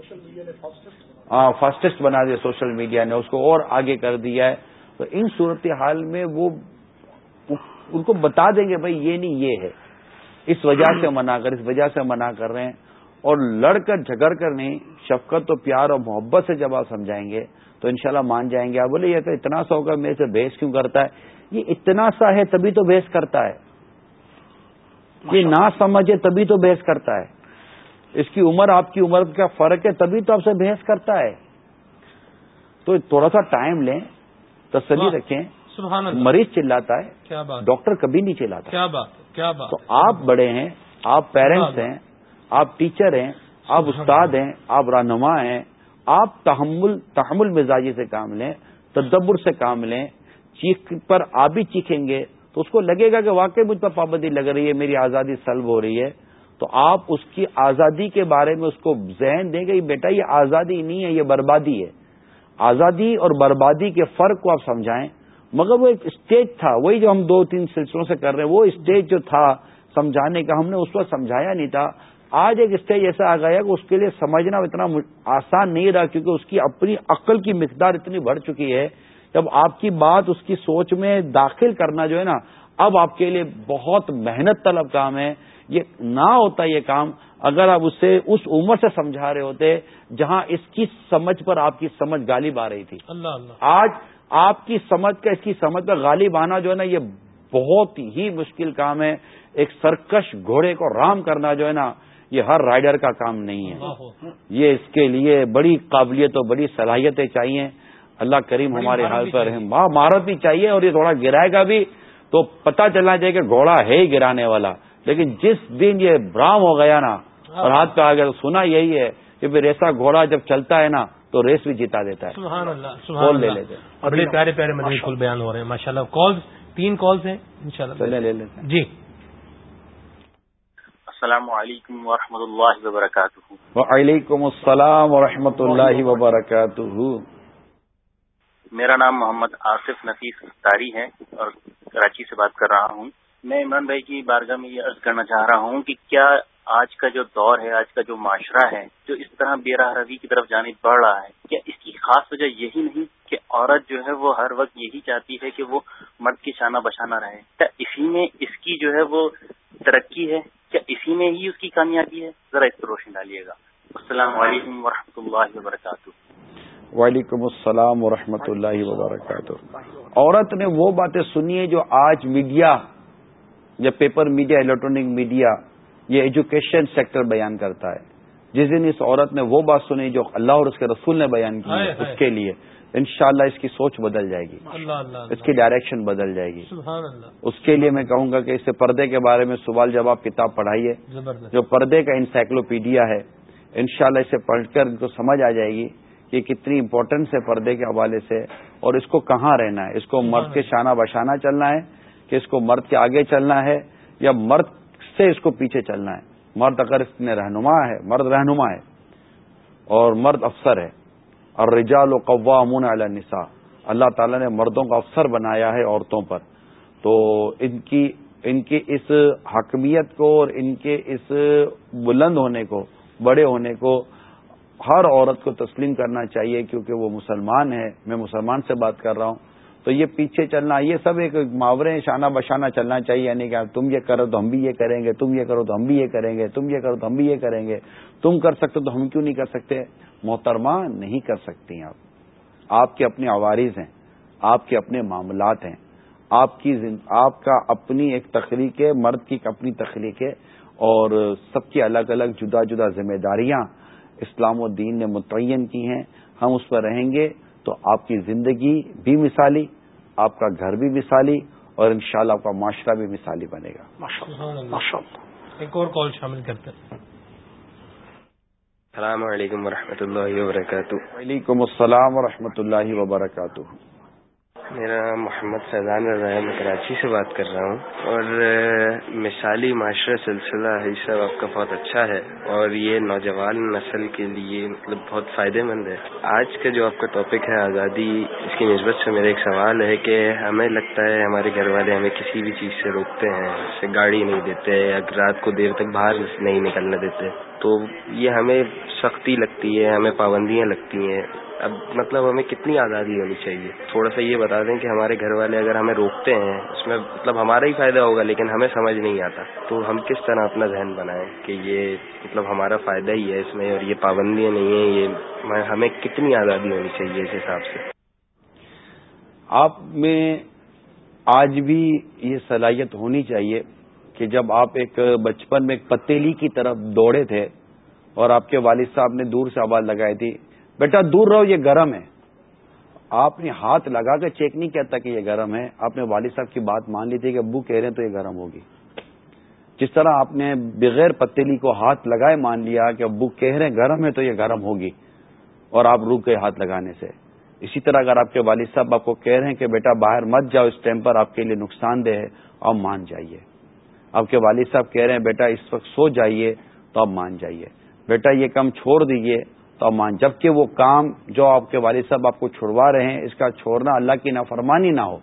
فاسٹسٹ بنا دیا سوشل میڈیا نے، اس کو اور آگے کر دیا ہے۔ تو ان صورت حال میں وہ ان کو بتا دیں گے، بھائی یہ نہیں، یہ ہے۔ اس وجہ سے منع کر، اس وجہ سے منع کر رہے ہیں۔ اور لڑ کر، جھگڑ کر نہیں، شفقت و پیار اور محبت سے جب آپ سمجھائیں گے تو انشاءاللہ مان جائیں گے۔ آپ بولے، یہ تو اتنا سا ہوگا میرے سے بحث کیوں کرتا ہے؟ یہ اتنا سا ہے تبھی تو بحث کرتا ہے۔ یہ نہ سمجھے تبھی تو بحث کرتا ہے۔ اس کی عمر آپ کی عمر کا فرق ہے تبھی تو آپ سے بحث کرتا ہے۔ تو تھوڑا سا ٹائم لیں تسلی رکھیں۔ مریض چلاتا ہے کیا بات ڈاکٹر کبھی نہیں چلاتا۔ کیا بات کیا بات تو آپ بڑے ہیں آپ پیرنٹس ہیں آپ ٹیچر ہیں آپ استاد ہیں آپ رہنما ہیں۔ آپ تحمل تحمل مزاجی سے کام لیں تدبر سے کام لیں۔ چیخ پر آپ بھی چیخیں گے تو اس کو لگے گا کہ واقعی مجھ پر پابندی لگ رہی ہے، میری آزادی سلب ہو رہی ہے۔ تو آپ اس کی آزادی کے بارے میں اس کو ذہن دیں گے بیٹا، یہ آزادی نہیں ہے، یہ بربادی ہے۔ آزادی اور بربادی کے فرق کو آپ سمجھائیں۔ مگر وہ ایک اسٹیج تھا، وہی جو ہم دو تین سلسلوں سے کر رہے ہیں، وہ اسٹیج جو تھا سمجھانے کا، ہم نے اس وقت سمجھایا نہیں تھا۔ آج ایک اسٹیج ایسا آ گیا کہ اس کے لیے سمجھنا اتنا آسان نہیں رہا، کیونکہ اس کی اپنی عقل کی مقدار اتنی بڑھ چکی ہے۔ جب آپ کی بات اس کی سوچ میں داخل کرنا جو ہے نا اب آپ کے لیے بہت محنت طلب کام ہے۔ یہ نہ ہوتا یہ کام اگر آپ اسے اس عمر سے سمجھا رہے ہوتے جہاں اس کی سمجھ پر آپ کی سمجھ غالب آ رہی تھی۔ اللہ اللہ۔ آج آپ کی سمجھ کا اس کی سمجھ پر غالب آنا جو ہے نا یہ بہت ہی مشکل کام ہے۔ ایک سرکش گھوڑے کو رام کرنا جو ہے نا یہ ہر رائڈر کا کام نہیں ہے۔ یہ اس کے لیے بڑی قابلیت اور بڑی صلاحیتیں چاہیے۔ اللہ کریم ہمارے حال پر ماں مہارت بھی چاہیے اور یہ تھوڑا گرائے گا بھی تو پتہ چلنا چاہیے کہ گھوڑا ہے ہی گرانے والا۔ لیکن جس دن یہ برام ہو گیا نا اور ہاتھ پہ آ گیا تو سنا یہی ہے کہ پھر ایسا گھوڑا جب چلتا ہے نا تو ریس بھی جیتا دیتا ہے۔ سبحان اللہ لے لیتے بڑے پیارے پیارے مدنی پھول بیان ہو رہے ہیں۔ ماشاء اللہ کال تین کالز ہیں۔ ان شاء اللہ لے لیتے جی۔ السلام علیکم و اللہ وبرکاتہ۔ وعلیکم السلام و اللہ وبرکاتہ۔ میرا نام محمد آصف نفیس تاری ہے اور کراچی سے بات کر رہا ہوں۔ میں عمران بھائی کی بارگاہ میں یہ عرض کرنا چاہ رہا ہوں کہ کیا آج کا جو دور ہے، آج کا جو معاشرہ ہے، جو اس طرح بےراہ روی کی طرف جانے بڑھ رہا ہے، کیا اس کی خاص وجہ یہی نہیں کہ عورت جو ہے وہ ہر وقت یہی چاہتی ہے کہ وہ مرد کی شانہ بشانہ رہے؟ کیا اسی میں اس کی جو ہے وہ ترقی ہے؟ کیا اسی میں ہی اس کی کامیابی ہے؟ ذرا اس پر روشنی ڈالیے گا۔ السلام علیکم ورحمۃ اللہ وبرکاتہ۔ وعلیکم السلام ورحمۃ اللہ وبرکاتہ۔ عورت نے وہ باتیں سنی ہے جو آج میڈیا یا پیپر میڈیا الیکٹرانک میڈیا یہ ایجوکیشن سیکٹر بیان کرتا ہے۔ جس دن اس عورت نے وہ بات سنی جو اللہ اور اس کے رسول نے بیان کی ہے اس کے لیے انشاءاللہ اس کی سوچ بدل جائے گی۔ اس کی ڈائریکشن بدل جائے گی۔ اس کے لیے میں کہوں گا کہ اس سے پردے کے بارے میں سوال جواب کتاب پڑھائیے جو پردے کا انسائکلوپیڈیا ہے انشاءاللہ اسے پڑھ کر ان کو سمجھ آ جائے گی۔ کہ کتنی امپورٹنس ہے پردے کے حوالے سے اور اس کو کہاں رہنا ہے؟ اس کو مرد کے شانہ بشانہ چلنا ہے کہ اس کو مرد کے آگے چلنا ہے یا مرد سے اس کو پیچھے چلنا ہے؟ مرد اگر اس میں رہنما ہے، مرد رہنما ہے اور مرد افسر ہے۔ اور رجال و قوا امون النساء۔ اللہ تعالیٰ نے مردوں کا افسر بنایا ہے عورتوں پر۔ تو ان کی ان کی اس حکمیت کو اور ان کے اس بلند ہونے کو، بڑے ہونے کو ہر عورت کو تسلیم کرنا چاہیے کیونکہ وہ مسلمان ہے، میں مسلمان سے بات کر رہا ہوں۔ تو یہ پیچھے چلنا، یہ سب ایک محاورے شانہ بشانہ چلنا چاہیے یعنی کہ تم یہ کرو تو ہم بھی یہ کریں گے، تم یہ کرو تو ہم بھی یہ کریں گے، تم یہ کرو تو ہم بھی یہ کریں گے۔ تم کر سکتے تو ہم کیوں نہیں کر سکتے؟ محترمہ نہیں کر سکتی آپ۔ آپ کے اپنے عوارض ہیں، آپ کے اپنے معاملات ہیں۔ آپ کی آپ کا اپنی ایک تخلیق ہے مرد کی اپنی تخلیق ہے اور سب کی الگ الگ جدا جدا ذمہ داریاں اسلام و دین نے متعین کی ہیں ہم اس پر رہیں گے تو آپ کی زندگی بھی مثالی آپ کا گھر بھی مثالی اور انشاءاللہ آپ کا معاشرہ بھی مثالی بنے گا۔ ایک اور کال شامل کرتے ہیں۔ السلام علیکم ورحمۃ اللہ وبرکاتہ۔ وعلیکم السلام ورحمۃ اللہ وبرکاتہ۔ میرا محمد فیضان رضا ہے میں کراچی سے بات کر رہا ہوں اور مثالی معاشرہ سلسلہ یہ سب آپ کا بہت اچھا ہے اور یہ نوجوان نسل کے لیے مطلب بہت فائدہ مند ہے۔ آج کا جو آپ کا ٹاپک ہے آزادی، اس کی نسبت سے میرا ایک سوال ہے کہ ہمیں لگتا ہے ہمارے گھر والے ہمیں کسی بھی چیز سے روکتے ہیں جیسے گاڑی نہیں دیتے، یا رات کو دیر تک باہر نہیں نکلنے دیتے۔ تو یہ ہمیں سختی لگتی ہے، ہمیں پابندیاں لگتی ہیں۔ اب مطلب ہمیں کتنی آزادی ہونی چاہیے؟ تھوڑا سا یہ بتا دیں کہ ہمارے گھر والے اگر ہمیں روکتے ہیں، اس میں مطلب ہمارا ہی فائدہ ہوگا، لیکن ہمیں سمجھ نہیں آتا۔ تو ہم کس طرح اپنا ذہن بنائیں کہ یہ مطلب ہمارا فائدہ ہی ہے اس میں اور یہ پابندیاں نہیں ہیں، یہ ہمیں کتنی آزادی ہونی چاہیے اس حساب سے؟ آپ میں آج بھی یہ صلاحیت ہونی چاہیے کہ جب آپ ایک بچپن میں ایک پتیلی کی طرف دوڑے تھے اور آپ کے والد صاحب نے دور سے آواز لگائی تھی بیٹا دور رہو، یہ گرم ہے۔ آپ نے ہاتھ لگا کر چیک نہیں کہتا کہ یہ گرم ہے۔ آپ نے والد صاحب کی بات مان لی تھی کہ ابو کہہ رہے ہیں تو یہ گرم ہوگی۔ جس طرح آپ نے بغیر پتیلی کو ہاتھ لگائے مان لیا کہ ابو کہہ رہے ہیں گرم ہے تو یہ گرم ہوگی۔ اور آپ روک گئے ہاتھ لگانے سے۔ اسی طرح اگر آپ کے والد صاحب آپ کو کہہ رہے ہیں کہ بیٹا باہر مت جاؤ، اس ٹائم پر آپ کے لیے نقصان دہ ہے، آپ مان جائیے۔ آپ کے والد صاحب کہہ رہے ہیں بیٹا، اس وقت سو جائیے تو آپ مان جائیے۔ بیٹا یہ کم چھوڑ دیجیے۔ تو مان جبکہ وہ کام جو آپ کے والد صاحب آپ کو چھڑوا رہے ہیں، اس کا چھوڑنا اللہ کی نافرمانی نہ ہو،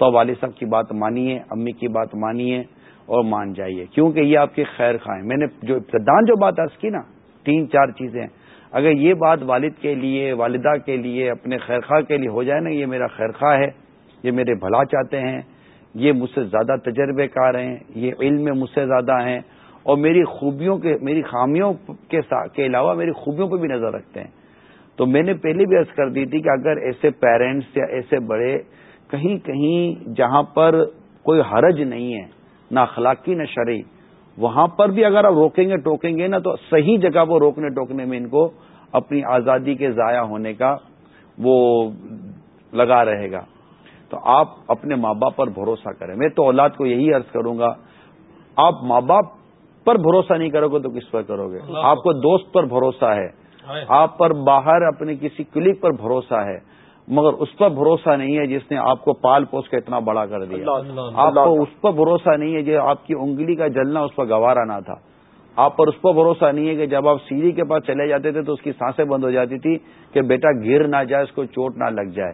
تو والد صاحب کی بات مانیے، امی کی بات مانیے اور مان جائیے، کیونکہ یہ آپ کی خیر خواہ میں نے جو ابتدان جو بات عرض کی نا، تین چار چیزیں، اگر یہ بات والد کے لیے، والدہ کے لیے، اپنے خیر خواہ کے لیے ہو جائے نا، یہ میرا خیر خواہ ہے، یہ میرے بھلا چاہتے ہیں، یہ مجھ سے زیادہ تجربے کار ہیں، یہ علم میں مجھ سے زیادہ ہیں اور میری خوبیوں کے میری خامیوں کے کے علاوہ میری خوبیوں پہ بھی نظر رکھتے ہیں۔ تو میں نے پہلے بھی عرض کر دی تھی کہ اگر ایسے پیرنٹس یا ایسے بڑے کہیں کہیں جہاں پر کوئی حرج نہیں ہے، نہ اخلاقی نہ شرعی، وہاں پر بھی اگر آپ روکیں گے، ٹوکیں گے نا، تو صحیح جگہ وہ روکنے، ٹوکنے میں ان کو اپنی آزادی کے ضائع ہونے کا وہ لگا رہے گا۔ تو آپ اپنے ماں باپ پر بھروسہ کریں۔ میں تو اولاد کو یہی عرض کروں گا، آپ ماں باپ پر بھروسہ نہیں کرو گے تو کس پر کرو گے؟ آپ کو دوست پر بھروسہ ہے۔ آپ پر باہر اپنے کسی کلک پر بھروسہ ہے مگر اس پر بھروسہ نہیں ہے جس نے آپ کو پال پوس کے اتنا بڑا کر دیا۔ آپ کو اس پر بھروسہ نہیں ہے جو آپ کی انگلی کا جلنا اس پر گوارا نہ تھا۔ آپ پر اس پر بھروسہ نہیں ہے کہ جب آپ سیڑھی کے پاس چلے جاتے تھے تو اس کی سانسیں بند ہو جاتی تھی کہ بیٹا گر نہ جائے اس کو چوٹ نہ لگ جائے۔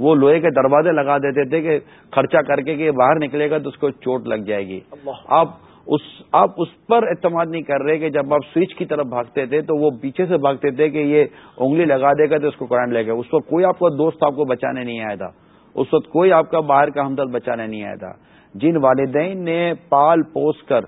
وہ لوہے کے دروازے لگا دیتے تھے کہ خرچہ کر کے کہ باہر نکلے گا تو اس کو چوٹ لگ جائے گی۔ آپ اس آپ اس پر اعتماد نہیں کر رہے کہ جب آپ سوئچ کی طرف بھاگتے تھے تو وہ پیچھے سے بھاگتے تھے کہ یہ انگلی لگا دے گا تو اس کو کرنٹ لے گا۔ اس وقت کوئی آپ کا دوست آپ کو بچانے نہیں آیا تھا۔ اس وقت کوئی آپ کا باہر کا ہمدرد بچانے نہیں آیا تھا۔ جن والدین نے پال پوس کر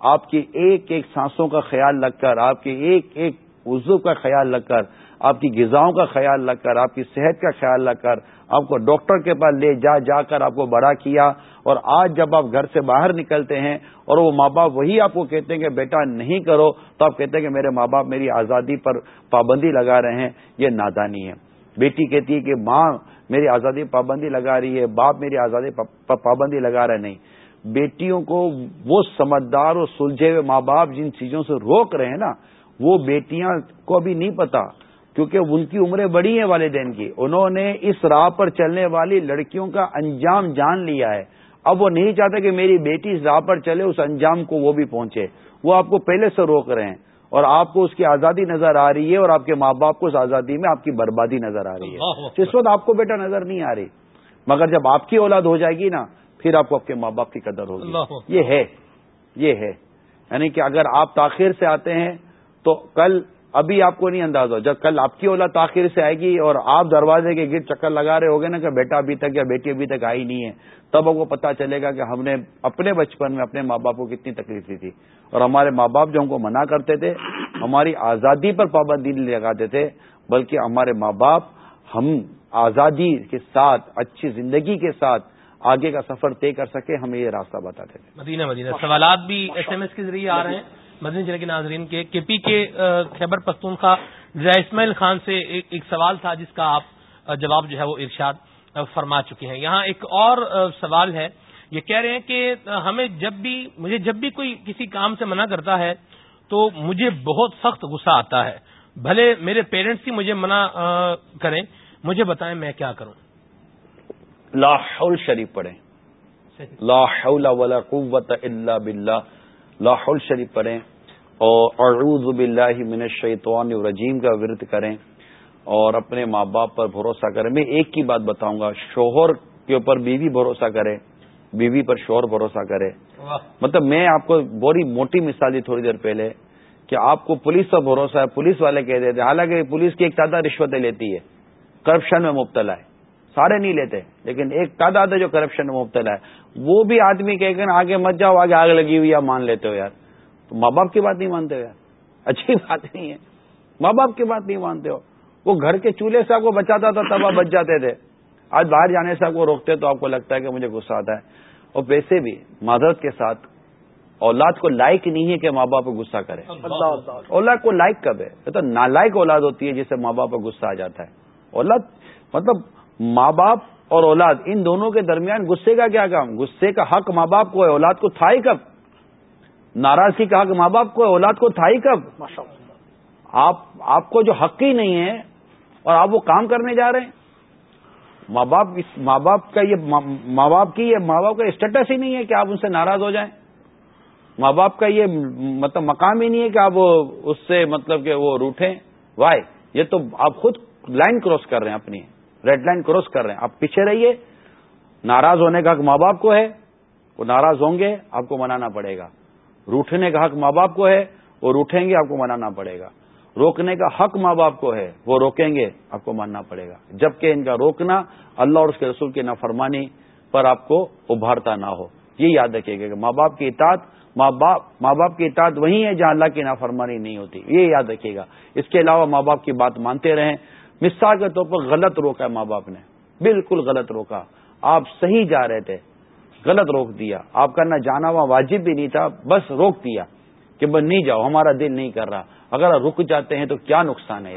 آپ کی ایک ایک سانسوں کا خیال رکھ کر، آپ کے ایک ایک عزو کا خیال رکھ کر، آپ کی غذاؤں کا خیال رکھ کر، آپ کی صحت کا خیال رکھ کر، آپ کو ڈاکٹر کے پاس لے جا جا کر آپ کو بڑا کیا۔ اور آج جب آپ گھر سے باہر نکلتے ہیں اور وہ ماں باپ وہی آپ کو کہتے ہیں کہ بیٹا نہیں کرو، تو آپ کہتے ہیں کہ میرے ماں باپ میری آزادی پر پابندی لگا رہے ہیں، یہ نادانی ہے۔ بیٹی کہتی ہے کہ ماں میری آزادی پابندی لگا رہی ہے، باپ میری آزادی پابندی لگا رہے نہیں، بیٹیوں کو وہ سمجھدار اور سلجھے ہوئے ماں باپ جن چیزوں سے روک رہے ہیں نا، وہ بیٹیاں کو ابھی نہیں پتا، کیونکہ ان کی عمریں بڑی ہیں والدین کی۔ انہوں نے اس راہ پر چلنے والی لڑکیوں کا انجام جان لیا ہے۔ اب وہ نہیں چاہتے کہ میری بیٹی اس راہ پر چلے اس انجام کو وہ بھی پہنچے۔ وہ آپ کو پہلے سے روک رہے ہیں اور آپ کو اس کی آزادی نظر آ رہی ہے اور آپ کے ماں باپ کو اس آزادی میں آپ کی بربادی نظر آ رہی ہے۔ اس وقت آپ کو بیٹا نظر نہیں آ رہی مگر جب آپ کی اولاد ہو جائے گی نا پھر آپ کو آپ کے ماں باپ کی قدر ہوگی۔ یہ ہے یہ ہے۔ یعنی کہ اگر آپ تاخیر سے آتے ہیں تو کل ابھی آپ کو نہیں انداز ہو جب کل آپ کی اولاد تاخیر سے آئے گی اور آپ دروازے کے گرد چکر لگا رہے ہوگے نا کہ بیٹا ابھی تک یا بیٹی ابھی تک آئی نہیں ہے، تب آپ کو پتا چلے گا کہ ہم نے اپنے بچپن میں اپنے ماں باپ کو کتنی تکلیف دی تھی۔ اور ہمارے ماں باپ جو ہم کو منع کرتے تھے، ہماری آزادی پر پابندی نہیں لگاتے تھے، بلکہ ہمارے ماں باپ ہم آزادی کے ساتھ، اچھی زندگی کے ساتھ آگے کا سفر طے کر سکے، ہمیں یہ راستہ بتاتے تھے۔ مدینہ مدینہ۔ سوالات بھی ایس ایم ایس کے ذریعے آ رہے ہیں۔ مدنی ضلع کے ناظرین کے کے پی کے خیبر پختونخوا اسماعیل خان سے ایک سوال تھا جس کا آپ جواب جو ہے وہ ارشاد فرما چکے ہیں۔ یہاں ایک اور سوال ہے۔ یہ کہہ رہے ہیں کہ ہمیں جب بھی مجھے جب بھی کوئی کسی کام سے منع کرتا ہے تو مجھے بہت سخت غصہ آتا ہے۔ بھلے میرے پیرنٹس ہی مجھے منع کریں مجھے بتائیں میں کیا کروں۔ لاہور شریف پڑھیں۔ لاہور ولا قوت الا باللہ۔ لاہور شریف پڑھیں اور اعوذ باللہ من الشیطان الرجیم کا ورد کریں اور اپنے ماں باپ پر بھروسہ کریں میں ایک کی بات بتاؤں گا شوہر کے اوپر بیوی بھروسہ کرے بیوی پر شوہر بھروسہ کرے مطلب میں آپ کو بڑی موٹی مثال دی تھوڑی دیر پہلے کہ آپ کو پولیس پر بھروسہ ہے پولیس والے کہہ دیتے حالانکہ پولیس کی ایک تعداد رشوتیں لیتی ہے کرپشن میں مبتلا ہے۔ سارے نہیں لیتے۔ لیکن ایک تعداد ہے جو کرپشن میں مبتلا ہے۔ وہ بھی آدمی کہہ کر آگے مت جاؤ آگے آگ لگی ہوئی مان لیتے ہو یار۔ تو ماں باپ کی بات نہیں مانتے ہو یار۔ اچھی بات نہیں ہے۔ ماں باپ کی بات نہیں مانتے ہو۔ وہ گھر کے چولہے سے آپ کو بچاتا تھا تب آپ بچ جاتے تھے۔ آج باہر جانے سے آپ کو روکتے تو آپ کو لگتا ہے کہ مجھے غصہ آتا ہے۔ اور ویسے بھی معذرت کے ساتھ اولاد کو لائک نہیں ہے کہ ماں باپ غصہ کرے۔ اولاد کو لائک کب ہے؟ تو نالائک اولاد ہوتی ہے جسے ماں باپ کو غصہ آ جاتا ہے۔ اولاد مطلب ماں باپ اور اولاد ان دونوں کے درمیان غصے کا کیا کام؟ غصے کا حق ماں باپ کو ہے اولاد کو تھا ہی کب؟ ناراضگی کا حق ماں باپ کو ہے اولاد کو تھا ہی کب آپ آپ کو جو حق ہی نہیں ہے اور آپ وہ کام کرنے جا رہے ہیں۔ ماں باپ ماں باپ کا یہ ماں باپ کی یہ ماں باپ کا اسٹیٹس ہی نہیں ہے کہ آپ ان سے ناراض ہو جائیں۔ ماں باپ کا یہ مطلب مقام ہی نہیں ہے کہ آپ اس سے مطلب کہ وہ روٹیں وائے یہ تو آپ خود لائن کراس کر رہے ہیں اپنی۔ ریڈ لائن کراس کر رہے ہیں۔ آپ پیچھے رہیے۔ ناراض ہونے کا حق ماں باپ کو ہے۔ وہ ناراض ہوں گے، آپ کو منانا پڑے گا۔ روٹنے کا حق ماں باپ کو ہے، وہ روٹیں گے، آپ کو منانا پڑے گا۔ روکنے کا حق ماں باپ کو ہے، وہ روکیں گے، آپ کو ماننا پڑے گا۔ جبکہ ان کا روکنا اللہ اور اس کے رسول کی نافرمانی پر آپ کو ابھارتا نہ ہو۔ یہ یاد رکھیے گا کہ ماں باپ کی اطاعت، ماں باپ ماں باپ کی اطاعت وہی ہے جہاں اللہ کی نافرمانی نہیں ہوتی۔ یہ یاد رکھیے گا۔ اس کے علاوہ ماں باپ کی بات مانتے رہیں۔ مثال کے طور پر غلط روکا ماں باپ نے۔ بالکل غلط روکا۔ آپ صحیح جا رہے تھے۔ غلط روک دیا۔ آپ کا نہ جانا وہاں واجب بھی نہیں تھا بس روک دیا کہ بس نہیں جاؤ ہمارا دل نہیں کر رہا۔ اگر آپ رک جاتے ہیں تو کیا نقصان ہے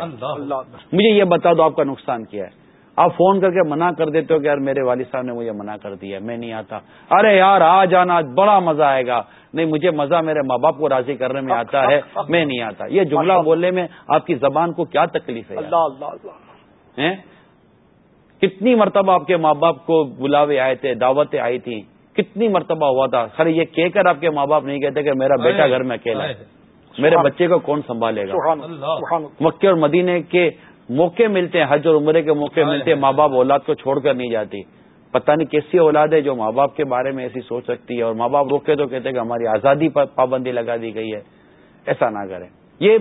مجھے یہ بتا دو آپ کا نقصان کیا ہے؟ آپ فون کر کے منع کر دیتے ہو کہ یار میرے والد صاحب نے مجھے منع کر دیا میں نہیں آتا۔ ارے یار آ جانا بڑا مزہ آئے گا۔ نہیں مجھے مزہ میرے ماں باپ کو راضی کرنے میں آتا ہے میں نہیں آتا۔ یہ جملہ بولنے میں آپ کی زبان کو کیا تکلیف ہے کتنی مرتبہ آپ کے ماں باپ کو بلاوے آئے تھے دعوتیں آئی تھیں۔ کتنی مرتبہ ہوا تھا۔ خیر یہ کہہ کر آپ کے ماں باپ نہیں کہتے کہ میرا بیٹا گھر میں اکیلا ہے۔ میرے بچے کو کون سنبھالے گا؟ مکے اور مدینے کے موقع ملتے ہیں حج اور عمرے کے موقع ملتے ہیں ماں باپ اولاد کو چھوڑ کر نہیں جاتی۔ پتہ نہیں کیسی اولاد ہے جو ماں باپ کے بارے میں ایسی سوچ سکتی ہے اور ماں باپ روکے تو کہتے ہیں کہ ہماری آزادی پر پابندی لگا دی گئی ہے۔ ایسا نہ کریں۔ یہ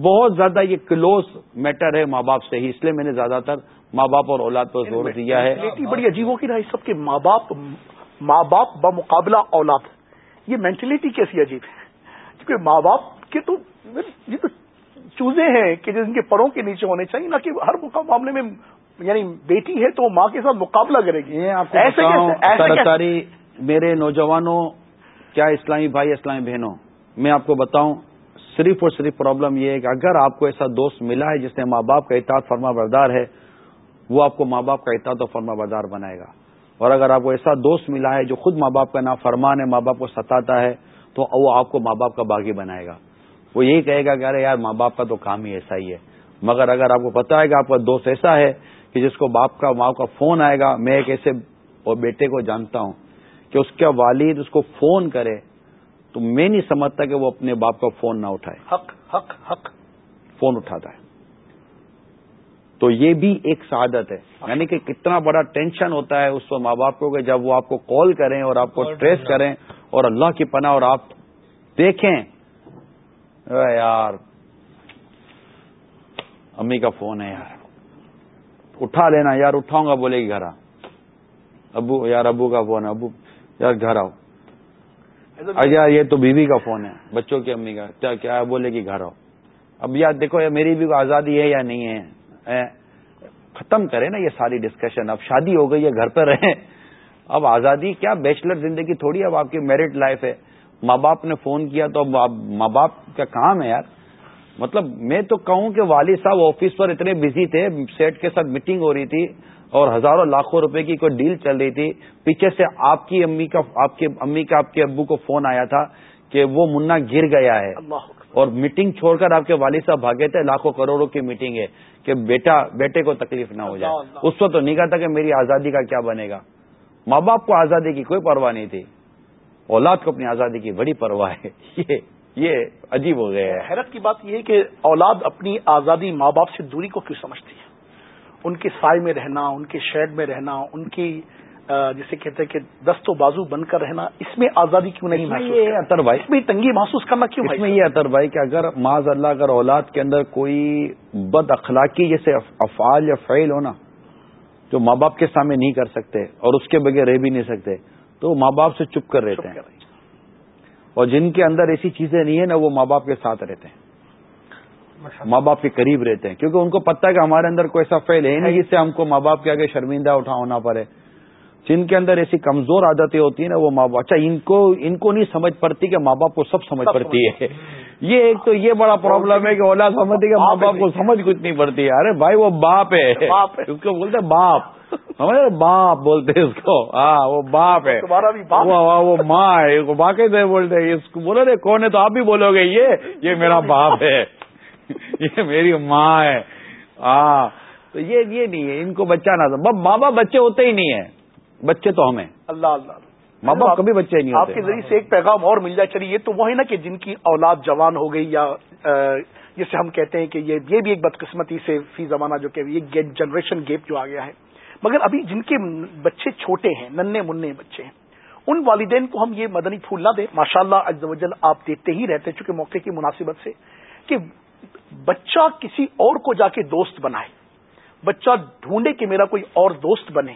بہت زیادہ یہ کلوز میٹر ہے ماں باپ سے ہی اس لیے میں نے زیادہ تر ماں باپ اور اولاد پر زور دیا ہے۔ بڑی عجیب ہو کی رہا سب کے ماں باپ ماں باپ بمقابلہ اولاد۔ یہ مینٹلٹی کیسی عجیب ہے؟ کیونکہ ماں باپ کے تو یہ تو چوزے ہیں کہ جن کے پروں کے نیچے ہونے چاہیے نہ کہ ہر معاملے میں یعنی بیٹی ہے تو ماں کے ساتھ مقابلہ کرے گی۔ ایسے میرے نوجوانوں کیا اسلامی بھائی اسلامی بہنوں میں آپ کو بتاؤں صرف اور صرف پرابلم یہ ہے کہ اگر آپ کو ایسا دوست ملا ہے جس نے ماں باپ کا اطاعت فرما بردار ہے وہ آپ کو ماں باپ کا اطاعت و فرما بردار بنائے گا۔ اور اگر آپ کو ایسا دوست ملا ہے جو خود ماں باپ کا نا فرمان ہے ماں باپ کو ستاتا ہے تو وہ آپ کو ماں باپ کا باغی بنائے گا۔ وہ یہی کہے گا کہ ارے یار ماں باپ کا تو کام ہی ایسا ہی ہے۔ مگر اگر آپ کو پتا ہے کہ آپ کا دوست ایسا ہے کہ جس کو باپ کا ماں کا فون آئے گا میں ایک ایسے بیٹے کو جانتا ہوں کہ اس کا والد اس کو فون کرے تو میں نہیں سمجھتا کہ وہ اپنے باپ کا فون نہ اٹھائے۔ حق حق حق۔ فون اٹھاتا ہے۔ تو یہ بھی ایک سعادت ہے۔ یعنی کہ کتنا بڑا ٹینشن ہوتا ہے اس کو ماں باپ کو کہ جب وہ آپ کو کال کریں اور آپ کو ٹریس کریں اور اللہ کی پناہ اور آپ دیکھیں۔ یار، امی کا فون ہے یار۔ اٹھا لینا یار، اٹھاؤں گا، بولے گی گھر آ۔ ابو، یار ابو کا فون ہے، ابو، یار گھر آؤ۔ یار، یہ تو بیوی کا فون ہے، بچوں کی امی کا۔ کیا کیا بولے گی گھر آؤ۔ اب یار دیکھو، یہ میری بھی آزادی ہے یا نہیں ہے؟ ختم کرے نا یہ ساری ڈسکشن اب شادی ہو گئی ہے، گھر پہ رہیں۔ اب آزادی، کیا بیچلر زندگی تھوڑی اب آپ کی میرٹ لائف ہے۔ ماں باپ نے فون کیا تو ماں باپ کا کام ہے یار۔ مطلب میں تو کہوں کہ والد صاحب آفس پر اتنے بزی تھے سیٹ کے ساتھ میٹنگ ہو رہی تھی اور ہزاروں لاکھوں روپے کی کوئی ڈیل چل رہی تھی۔ پیچھے سے آپ کی امی کا آپ کے امی کا آپ کے ابو کو فون آیا تھا کہ وہ منا گر گیا ہے۔ اور میٹنگ چھوڑ کر آپ کے والد صاحب بھاگے تھے لاکھوں کروڑوں کی میٹنگ ہے کہ بیٹا بیٹے کو تکلیف نہ ہو جائے۔ اس وقت تو نہیں کہا تھا کہ میری آزادی کا کیا بنے گا۔ ماں باپ کو آزادی کی کوئی پرواہ نہیں تھی۔ اولاد کو اپنی آزادی کی بڑی پرواہ ہے۔ یہ یہ عجیب ہو گیا ہے۔ حیرت کی بات یہ ہے کہ اولاد اپنی آزادی ماں باپ سے دوری کو کیوں سمجھتی ہے؟ ان کے سائے میں رہنا ان کے شیڈ میں رہنا ان کی جسے کہتے ہیں کہ دست و بازو بن کر رہنا اس میں آزادی کیوں نہیں محسوس اطر بھائی اس میں تنگی محسوس کرنا کیوں اس میں یہ اطر بھائی کہ اگر معذ اللہ اگر اولاد کے اندر کوئی بد اخلاقی جیسے افعال یا فعل ہونا جو ماں باپ کے سامنے نہیں کر سکتے اور اس کے بغیر رہ بھی نہیں سکتے تو ماں باپ سے چپ کر رہتے ہیں۔ اور جن کے اندر ایسی چیزیں نہیں ہیں نا وہ ماں باپ کے ساتھ رہتے ہیں۔ ماں باپ کے قریب رہتے ہیں۔ کیونکہ ان کو پتہ ہے کہ ہمارے اندر کوئی ایسا فیل ہے نہیں جس سے ہم کو ماں باپ کے آگے شرمندہ اٹھا ہونا پڑے۔ جن کے اندر ایسی کمزور عادتیں ہوتی ہیں نا وہ ماں باپ۔ اچھا ان کو ان کو نہیں سمجھ پڑتی کہ ماں باپ کو سب سمجھ پڑتی ہے۔ یہ ایک تو یہ بڑا پرابلم ہے کہ اولا سمجھتی کہ ماں باپ کو سمجھ کچھ نہیں پڑتی۔ ہے ارے بھائی وہ باپ ہے۔ اس کو بولتے باپ۔ ہمارے باپ بولتے اس کو۔ ہاں وہ باپ ہے۔ وہ ماں ہے باقی بولتے۔ اس کو بولو رہے کون ہے؟ تو آپ بھی بولو گے یہ یہ میرا باپ ہے۔ یہ میری ماں ہے۔ ہاں تو یہ یہ نہیں ہے۔ ان کو بچہ نہ ماں باپ بچے ہوتے ہی نہیں ہیں۔ بچے تو ہمیں۔ اللہ اللہ۔ ماں باپ کبھی بچے نہیں آپ کے ذریعے سے ایک پیغام اور مل جائے۔ چلیے یہ تو وہ ہے نا کہ جن کی اولاد جوان ہو گئی یا جسے ہم کہتے ہیں کہ یہ بھی ایک بدقسمتی سے فی زمانہ جو کہ یہ جنریشن گیپ جو آ گیا ہے۔ مگر ابھی جن کے بچے چھوٹے ہیں ننے منہ بچے ہیں ان والدین کو ہم یہ مدنی پھول نہ دیں۔ ماشاء اللہ آپ دیتے ہی رہتے چونکہ موقع کی مناسبت سے کہ بچہ کسی اور کو جا کے دوست بنائے۔ بچہ ڈھونڈے کہ میرا کوئی اور دوست بنے۔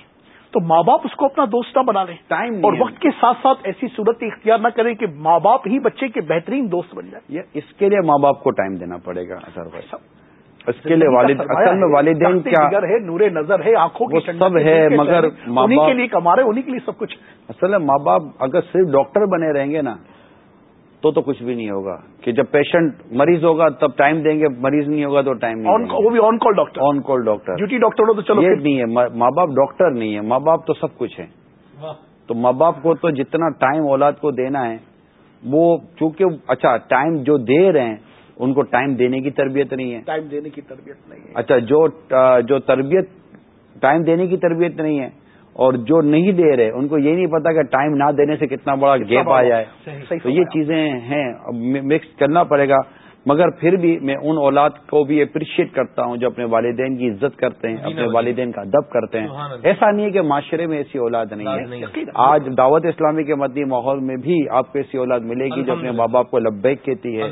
تو ماں باپ اس کو اپنا دوست نہ بنا لیں۔ ٹائم اور وقت کے ساتھ ساتھ ایسی صورت اختیار نہ کریں کہ ماں باپ ہی بچے کے بہترین دوست بن جائے۔ اس کے لیے ماں باپ کو ٹائم دینا پڑے گا اس کے لیے والد اصل میں والدین کیا ہے نور نظر ہے آنکھوں کی سب ہے مگر انہیں کے لیے کما رہے انہیں کے لیے سب کچھ۔ اصل میں ماں باپ اگر صرف ڈاکٹر بنے رہیں گے نا تو تو کچھ بھی نہیں ہوگا۔ کہ جب پیشنٹ مریض ہوگا تب ٹائم دیں گے مریض نہیں ہوگا تو ٹائم نہیں وہ بھی on call doctor on call doctor duty doctor ہو تو چلو یہ نہیں ہے ماں باپ ڈاکٹر نہیں ہے۔ ماں باپ تو سب کچھ ہے۔ تو ماں باپ کو تو جتنا ٹائم اولاد کو دینا ہے وہ چونکہ اچھا ٹائم جو دے رہے ہیں ان کو ٹائم دینے کی تربیت نہیں ہے۔ ٹائم دینے کی تربیت نہیں ہے۔ اچھا جو جو تربیت ٹائم دینے کی تربیت نہیں ہے اور جو نہیں دے رہے ان کو یہ نہیں پتا کہ ٹائم نہ دینے سے کتنا بڑا گیپ آ جائے۔ تو یہ چیزیں ہیں مکس کرنا پڑے گا۔ مگر پھر بھی میں ان اولاد کو بھی اپریشیٹ کرتا ہوں جو اپنے والدین کی عزت کرتے ہیں اپنے والدین کا ادب کرتے ہیں۔ ایسا نہیں ہے کہ معاشرے میں ایسی اولاد نہیں ہے۔ آج دعوت اسلامی کے مدنی ماحول میں بھی آپ کو ایسی اولاد ملے گی جو اپنے ماں باپ کو لبیک کہتی ہے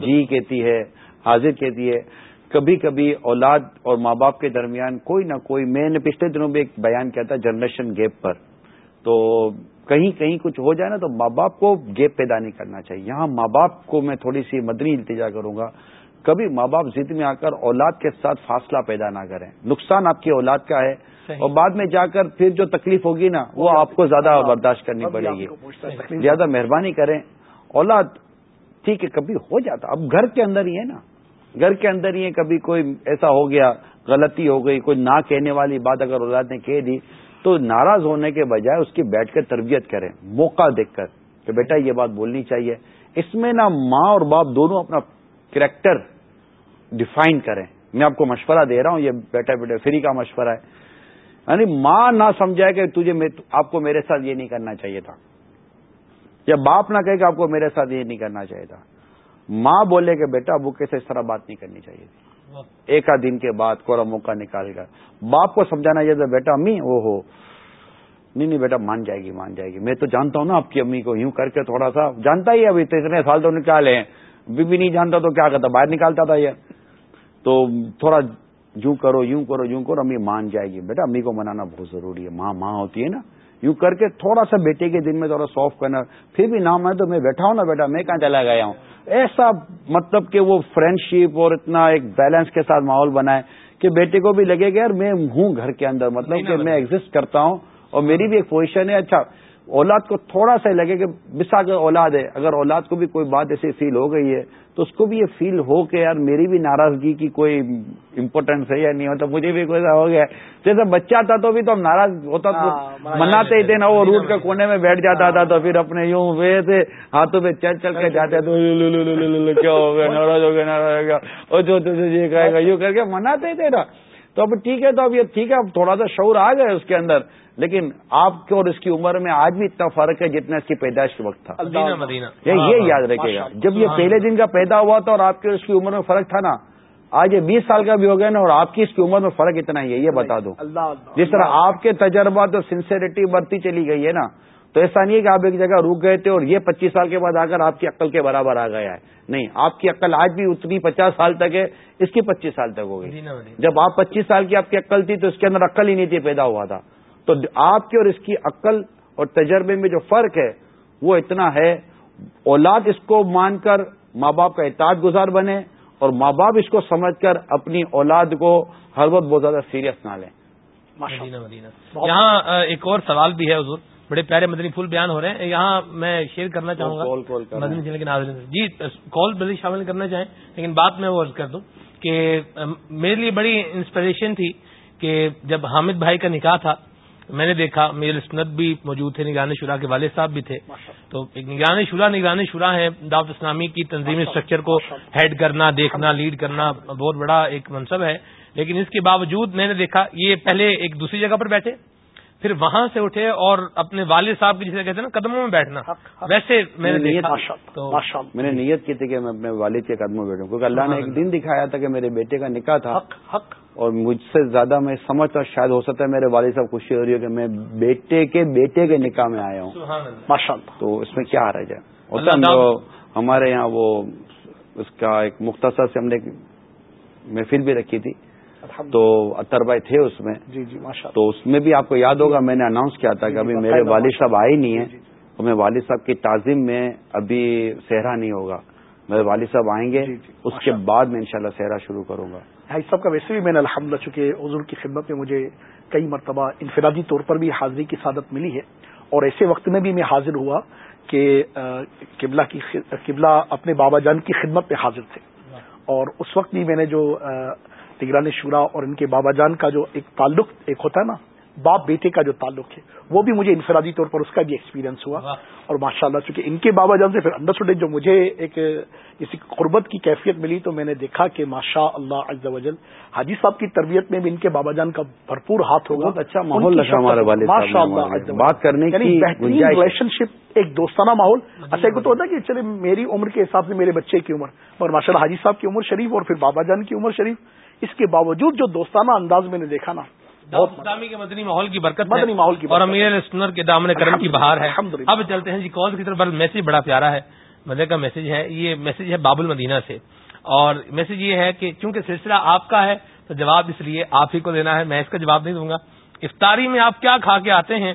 جی کہتی ہے حاضر کہتی ہے۔ کبھی کبھی اولاد اور ماں باپ کے درمیان کوئی نہ کوئی میں نے پچھلے دنوں میں ایک بیان کیا تھا جنریشن گیپ پر۔ تو کہیں کہیں کچھ ہو جائے نا تو ماں باپ کو گیپ پیدا نہیں کرنا چاہیے۔ یہاں ماں باپ کو میں تھوڑی سی مدنی التجا کروں گا۔ کبھی ماں باپ ضد میں آ کر اولاد کے ساتھ فاصلہ پیدا نہ کریں۔ نقصان آپ کی اولاد کا ہے۔ اور بعد میں جا کر پھر جو تکلیف ہوگی نا وہ آپ کو زیادہ برداشت کرنی پڑے گی۔ زیادہ مہربانی کریں۔ اولاد ٹھیک ہے کبھی ہو جاتا۔ اب گھر کے اندر ہی ہے نا۔ گھر کے اندر ہی ہے کبھی کوئی ایسا ہو گیا غلطی ہو گئی کوئی نہ کہنے والی بات اگر اولاد نے کہہ دی تو ناراض ہونے کے بجائے اس کی بیٹھ کر تربیت کریں، موقع دیکھ کر کہ بیٹا یہ بات بولنی چاہیے۔ اس میں نہ ماں اور باپ دونوں اپنا کریکٹر ڈیفائن کریں۔ میں آپ کو مشورہ دے رہا ہوں، یہ بیٹا بیٹا فری کا مشورہ ہے۔ یعنی ماں نہ سمجھائے کہ تجھے آپ کو میرے ساتھ یہ نہیں کرنا چاہیے تھا۔ یا باپ نہ کہے کہ آپ کو میرے ساتھ یہ نہیں کرنا چاہیے تھا۔ ماں بولے کہ بیٹا ابو کیسے اس طرح بات نہیں کرنی چاہیے تھی۔ ایک آدھ دن کے بعد کوڑا موقع نکال کر باپ کو سمجھانا چاہیے بیٹا امی وہ ہو نہیں نہیں بیٹا، مان جائے گی، مان جائے گی۔ میں تو جانتا ہوں نا آپ کی امی کو، یوں کر کے تھوڑا سا۔ جانتا ہی ابھی اتنے سال تو نکالے ابھی بھی نہیں جانتا تو کیا کرتا؟ باہر نکالتا تھا یہ۔ تو تھوڑا یوں کرو یوں کرو یوں کرو، امی مان جائے گی۔ بیٹا، امی کو منانا بہت ضروری ہے۔ ماں ماں ہوتی ہے نا۔ یوں کر کے تھوڑا سا بیٹے کے دن میں تھوڑا سافٹ کرنا۔ پھر بھی نہ میں تو میں بیٹھا ہوں نا بیٹا میں کہاں چلا گیا ہوں؟ ایسا مطلب کہ وہ فرینڈ شپ اور اتنا ایک بیلنس کے ساتھ ماحول بنائے کہ بیٹے کو بھی لگے گا یار میں ہوں گھر کے اندر مطلب کہ میں ایگزٹ کرتا ہوں اور میری بھی ایک پوزیشن ہے۔ اچھا اولاد کو تھوڑا سا لگے کہ بسا کے اولاد ہے اگر اولاد کو بھی کوئی بات ایسی فیل ہو گئی ہے تو اس کو بھی یہ فیل ہو کہ یار میری بھی ناراضگی کی کوئی امپورٹینس ہے یا نہیں ہوتا مجھے بھی کوئی ہو گیا جیسے بچہ تھا تو بھی تو ناراض ہوتا ہاں، مناتے ہی تھے نا وہ روٹ کے کونے میں بیٹھ جاتا تھا تو پھر اپنے یوں وے تھے ہاتھوں پہ چل چل کے جاتے تو کیا ہو گیا ناراض ہو گیا ناراض ہو گیا۔ اور جو یہ کہے گا یوں کر کے مناتے ہی تھے نا۔ تو اب ٹھیک ہے تو اب یہ ٹھیک ہے اب تھوڑا سا شعور آ گیا اس کے اندر۔ لیکن آپ کے اور اس کی عمر میں آج بھی اتنا فرق ہے جتنا اس کی پیدائش کے وقت تھا؟ یہ یاد رکھے گا. جب یہ پہلے دن کا پیدا ہوا تھا اور آپ کے اس کی عمر میں فرق تھا نا آج یہ بیس سال کا بھی ہو گیا نا اور آپ کی اس کی عمر میں فرق اتنا ہی ہے یہ بتا دو. جس طرح آپ کے تجربات اور سنسیریٹی بڑھتی چلی گئی ہے نا تو ایسا نہیں ہے کہ آپ ایک جگہ رک گئے تھے اور یہ پچیس سال کے بعد آ کر آپ کی عقل کے برابر آ گیا ہے۔ نہیں آپ کی عقل آج بھی اتنی پچاس سال تک ہے اس کی پچیس سال تک ہو گئی۔ جب آپ پچیس سال کی آپ کی عقل تھی تو اس کے اندر عقل ہی نہیں تھی پیدا ہوا تھا۔ تو آپ کی اور اس کی عقل اور تجربے میں جو فرق ہے وہ اتنا ہے۔ اولاد اس کو مان کر ماں باپ کا احتیاط گزار بنے اور ماں باپ اس کو سمجھ کر اپنی اولاد کو ہر وقت بہت زیادہ سیریس نہ لیں۔ یہاں ایک اور سوال بھی ہے حضور۔ بڑے پیارے مدنی پھول بیان ہو رہے ہیں۔ یہاں میں شیئر کرنا چاہوں گا۔ مدنی چینل کے ناظرین جی کال بلی شامل کرنا چاہیں لیکن بات میں وہ کر دوں کہ میرے لیے بڑی انسپریشن تھی کہ جب حامد بھائی کا نکاح تھا میں نے دیکھا میرے سنت بھی موجود تھے نگران شورا کے والد صاحب بھی تھے۔ تو ایک نگران شورا نگران شورا ہے دعوت اسلامی کی تنظیمی اسٹرکچر کو ہیڈ کرنا دیکھنا لیڈ کرنا بہت بڑا ایک منصب ہے۔ لیکن اس کے باوجود میں نے دیکھا یہ پہلے ایک دوسری جگہ پر بیٹھے پھر وہاں سے اٹھے اور اپنے والد صاحب کی جسے کہتے ہیں نا قدموں میں بیٹھنا۔ ویسے میں نے میں نے نیت کی تھی کہ میں اپنے والد کے قدموں میں بیٹھوں کیونکہ اللہ نے ایک دن دکھایا تھا کہ میرے بیٹے کا نکاح تھا۔ اور مجھ سے زیادہ میں سمجھتا شاید ہو سکتا ہے میرے والد صاحب خوشی ہو رہی ہے کہ میں بیٹے کے بیٹے کے نکاح میں آیا ہوں۔ تو اس میں کیا رہ جائے ہمارے یہاں وہ اس کا ایک مختصر سے ہم نے محفل بھی رکھی تھی۔ تو اتر بھائی تھے اس میں۔ جی جی تو اس میں بھی آپ کو یاد ہوگا میں نے اناؤنس کیا تھا کہ ابھی میرے والد صاحب آئے نہیں ہیں۔ تو میں والد صاحب کی تعظیم میں ابھی صحرا نہیں ہوگا۔ میرے والد صاحب آئیں گے۔ اس کے بعد میں انشاءاللہ شاء صحرا شروع کروں گا۔ صاحب کا ویسے بھی میں نے الحمد چونکہ حضور کی خدمت میں مجھے کئی مرتبہ انفرادی طور پر بھی حاضری کی سعادت ملی ہے اور ایسے وقت میں بھی میں حاضر ہوا کہ قبلہ کی قبلہ اپنے بابا جان کی خدمت میں حاضر تھے۔ اور اس وقت بھی میں نے جو نگران شورا اور ان کے بابا جان کا جو ایک تعلق ایک ہوتا ہے نا باپ بیٹے کا جو تعلق ہے وہ بھی مجھے انفرادی طور پر اس کا بھی ایکسپیرینس ہوا اور ماشاء اللہ چونکہ ان کے بابا جان سے پھر انڈر جو مجھے ایک کسی قربت کی کیفیت ملی تو میں نے دیکھا کہ ماشاء اللہ عز و جل حاجی صاحب کی تربیت میں بھی ان کے بابا جان کا بھرپور ہاتھ ہوگا۔ بہت اچھا ماحول ماشاء اللہ بات کرنے یعنی بہترین ریلیشن شپ ایک دوستانہ ماحول۔ اچھا ایک تو ہوتا ہے کہ چلے میری عمر کے حساب سے میرے بچے کی عمر اور ماشاء اللہ حاجی صاحب کی عمر شریف اور پھر بابا جان کی عمر شریف اس کے باوجود جو دوستانہ انداز میں نے دیکھا نا اسلامی کے مدنی ماحول کی برکت مدنی ماحول کی اور امیر سنر کے دامن کرم کی بہار ہے۔ اب چلتے ہیں جی کال کی طرف؟ میسج بڑا پیارا ہے۔ مزے کا میسج ہے۔ یہ میسج ہے باب المدینہ سے۔ اور میسج یہ ہے کہ چونکہ سلسلہ آپ کا ہے تو جواب اس لیے آپ ہی کو دینا ہے۔ میں اس کا جواب نہیں دوں گا۔ افطاری میں آپ کیا کھا کے آتے ہیں؟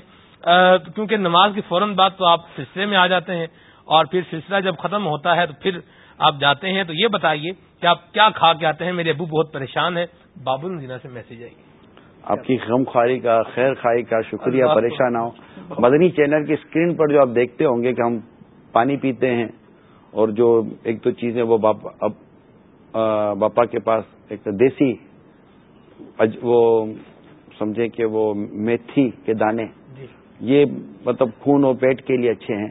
کیونکہ نماز کی فوراً بعد تو آپ سلسلے میں آ جاتے ہیں۔ اور پھر سلسلہ جب ختم ہوتا ہے تو پھر آپ جاتے ہیں۔ تو یہ بتائیے کہ آپ کیا کھا کے آتے ہیں؟ میرے ابو بہت پریشان ہے باب المدینہ سے میسج آئیے۔ آپ کی غم خاری کا خیر خائی کا شکریہ پریشان ہو مدنی چینل کی اسکرین پر جو آپ دیکھتے ہوں گے کہ ہم پانی پیتے ہیں اور جو ایک دو چیزیں وہ اب باپا کے پاس ایک دیسی وہ سمجھے کہ وہ میتھی کے دانے۔ جی۔ یہ مطلب خون اور پیٹ کے لیے اچھے ہیں۔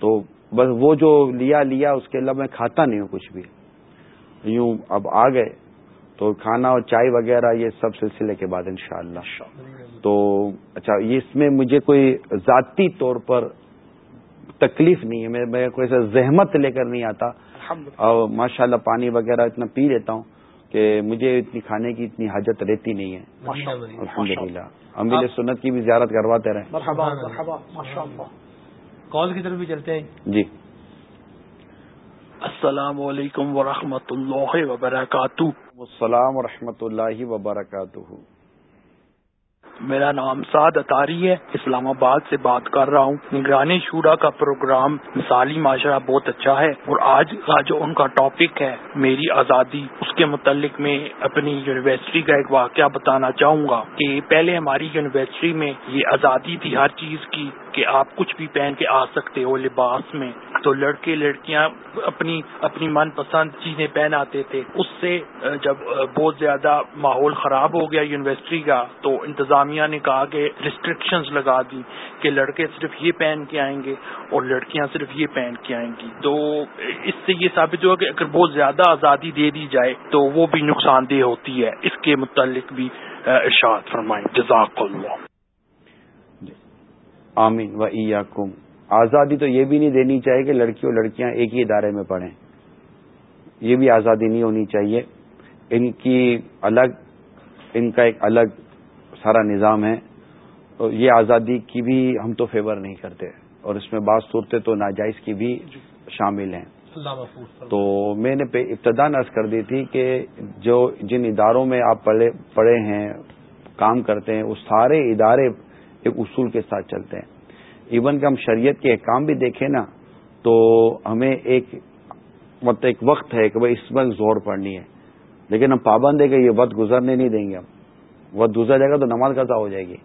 تو بس وہ جو لیا لیا اس کے علاوہ میں کھاتا نہیں ہوں کچھ بھی۔ یوں اب آ گئے۔ تو کھانا اور چائے وغیرہ یہ سب سلسلے کے بعد انشاءاللہ۔ تو اچھا اس میں مجھے کوئی ذاتی طور پر تکلیف نہیں ہے میں کوئی ایسا زحمت لے کر نہیں آتا۔ اور ماشاء اللہ پانی وغیرہ اتنا پی لیتا ہوں کہ مجھے اتنی کھانے کی اتنی حاجت رہتی نہیں ہے۔ الحمد للہ ہم بھی سنت کی بھی زیارت کرواتے رہے کال کی طرف بھی چلتے ہیں۔ جی۔ السلام علیکم ورحمۃ اللہ وبرکاتہ۔ السلام ورحمۃ اللہ وبرکاتہ۔ میرا نام سعد اتاری ہے، اسلام آباد سے بات کر رہا ہوں۔ نگرانی شورا کا پروگرام مثالی معاشرہ بہت اچھا ہے اور آج کا جو ان کا ٹاپک ہے میری آزادی۔ اس کے متعلق میں اپنی یونیورسٹی کا ایک واقعہ بتانا چاہوں گا کہ پہلے ہماری یونیورسٹی میں یہ آزادی تھی، ہر چیز کی۔ کہ آپ کچھ بھی پہن کے آ سکتے ہو لباس میں، تو لڑکے، لڑکیاں اپنی اپنی من پسند چیزیں پہن آتے تھے۔ اس سے جب بہت زیادہ ماحول خراب ہو گیا یونیورسٹی کا، تو انتظامیہ نے کہا کہ ریسٹرکشنز لگا دی کہ لڑکے صرف یہ پہن کے آئیں گے اور لڑکیاں صرف یہ پہن کے آئیں گی۔ تو اس سے یہ ثابت ہوا کہ اگر بہت زیادہ آزادی دے دی جائے، تو وہ بھی نقصان دہ ہوتی ہے۔ اس کے متعلق بھی ارشاد فرمائیں۔ جزاک اللہ۔ آمین و ایاکم۔ آزادی تو یہ بھی نہیں دینی چاہیے کہ لڑکی اور لڑکیاں ایک ہی ادارے میں پڑھیں۔ یہ بھی آزادی نہیں ہونی چاہیے۔ ان کی الگ ان کا ایک الگ سارا نظام ہے۔ تو یہ آزادی کی بھی ہم تو فیور نہیں کرتے۔ اور اس میں بعض صورتیں تو ناجائز کی بھی شامل ہیں۔ تو میں نے ابتدا عرض کر دی تھی کہ جو جن اداروں میں آپ پڑھے پڑھے ہیں کام کرتے ہیں وہ سارے ادارے ایک اصول کے ساتھ چلتے ہیں۔ ایون کہ ہم شریعت کے احکام بھی دیکھیں نا، تو ہمیں ایک مطلب ایک وقت ہے کہ بھائی اس وقت زور پڑنی ہے۔ لیکن ہم پابند ہے کہ یہ وقت گزرنے نہیں دیں گے ہم۔ وقت گزر جائے گا تو نماز قضا ہو جائے گی۔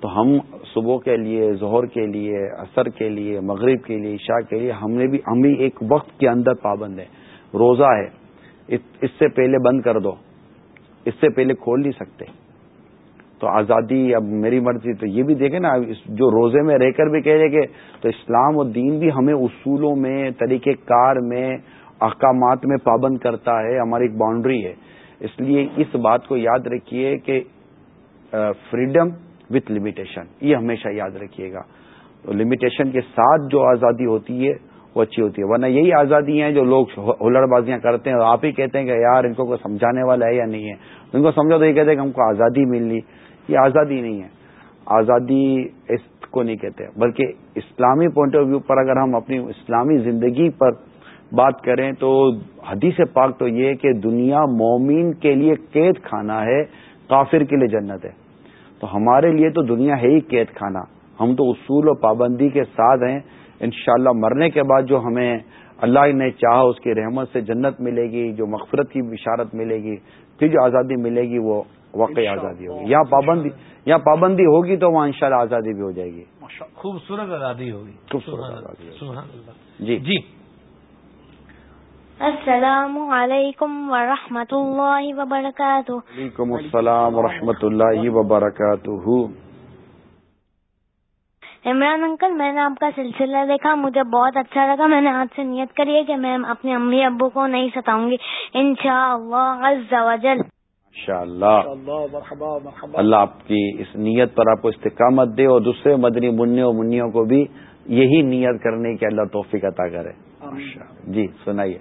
تو ہم صبح کے لیے ظہر کے لیے، عصر کے لیے، مغرب کے لیے، عشاء کے لیے ہم نے بھی، ہم بھی ایک وقت کے اندر پابند ہے روزہ ہے۔ اس سے پہلے بند کر دو۔ اس سے پہلے کھول نہیں سکتے۔ تو آزادی اب میری مرضی، تو یہ بھی دیکھیں نا جو روزے میں رہ کر بھی کہہ رہے کہ تو اسلام و دین بھی ہمیں اصولوں میں، طریقہ کار میں، احکامات میں پابند کرتا ہے، ہماری ایک باؤنڈری ہے۔ اس لیے اس بات کو یاد رکھیے کہ فریڈم وتھ لمیٹیشن یہ ہمیشہ یاد رکھیے گا۔ لمیٹیشن کے ساتھ جو آزادی ہوتی ہے، وہ اچھی ہوتی ہے۔ ورنہ یہی آزادی ہیں جو لوگ ہلڑ بازیاں کرتے ہیں اور آپ ہی کہتے ہیں کہ یار ان کو کوئی سمجھانے والا ہے یا نہیں ہے۔ ان کو سمجھو تو یہ کہتے ہیں کہ ہم کو آزادی مل لی یہ آزادی نہیں ہے۔ آزادی اس کو نہیں کہتے۔ بلکہ اسلامی پوائنٹ آف ویو پر اگر ہم اپنی اسلامی زندگی پر بات کریں تو حدیث پاک تو یہ کہ دنیا مومین کے لیے قید کھانا ہے، کافر کے لیے جنت ہے۔ تو ہمارے لیے تو دنیا ہے ہی قید کھانا۔ ہم تو اصول و پابندی کے ساتھ ہیں۔ انشاءاللہ مرنے کے بعد جو ہمیں اللہ نے چاہا، اس کی رحمت سے جنت ملے گی، جو مغفرت کی بشارت ملے گی، پھر جو آزادی ملے گی، وہ واقعی آزادی ہوگی۔ یہاں پابندی یہاں پابندی ہوگی تو وہاں انشاءاللہ آزادی بھی ہو جائے گی۔ خوبصورت آزادی ہوگی۔ خوبصورت آزادی جی۔ جی۔ السلام علیکم ورحمۃ اللہ وبرکاتہ۔ وعلیکم السلام ورحمۃ اللہ وبرکاتہ۔ عمران انکل میں نے آپ کا سلسلہ دیکھا مجھے بہت اچھا لگا۔ میں نے آج سے نیت کری ہے کہ میں اپنے امی ابو کو نہیں ستاؤں گی۔ ان شاء اللہ اللہ اللہ آپ کی اس نیت پر آپ کو استقامت دے اور دوسرے مدنی منوں منوں کو بھی یہی نیت کرنے کی اللہ توفیق عطا کرے۔ جی سنائیے۔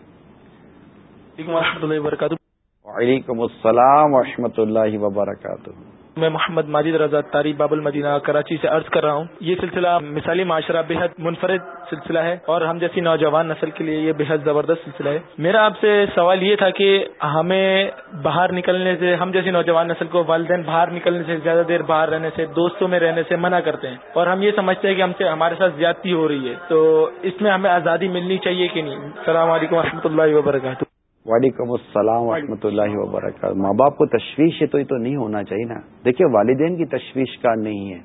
وعلیکم السلام ورحمۃ اللہ وبرکاتہ۔ میں محمد ماجد رضا تاری باب المدینہ کراچی سے عرض کر رہا ہوں۔ یہ سلسلہ مثالی معاشرہ بےحد منفرد سلسلہ ہے اور ہم جیسی نوجوان نسل کے لیے یہ بےحد زبردست سلسلہ ہے۔ میرا آپ سے سوال یہ تھا کہ ہمیں باہر نکلنے سے، ہم جیسی نوجوان نسل کو والدین باہر نکلنے سے، زیادہ دیر باہر رہنے سے، دوستوں میں رہنے سے منع کرتے ہیں اور ہم یہ سمجھتے ہیں کہ ہم سے ہمارے ساتھ زیادتی ہو رہی ہے۔ تو اس میں ہمیں آزادی ملنی چاہیے کہ نہیں؟ السلام علیکم و اللہ وبرکاتہ۔ وعلیکم السلام ورحمۃ اللہ وبرکاتہ۔ ماں باپ کو تشویش ہے تو یہ تو نہیں ہونا چاہیے نا۔ دیکھیے والدین کی تشویش کا نہیں ہے۔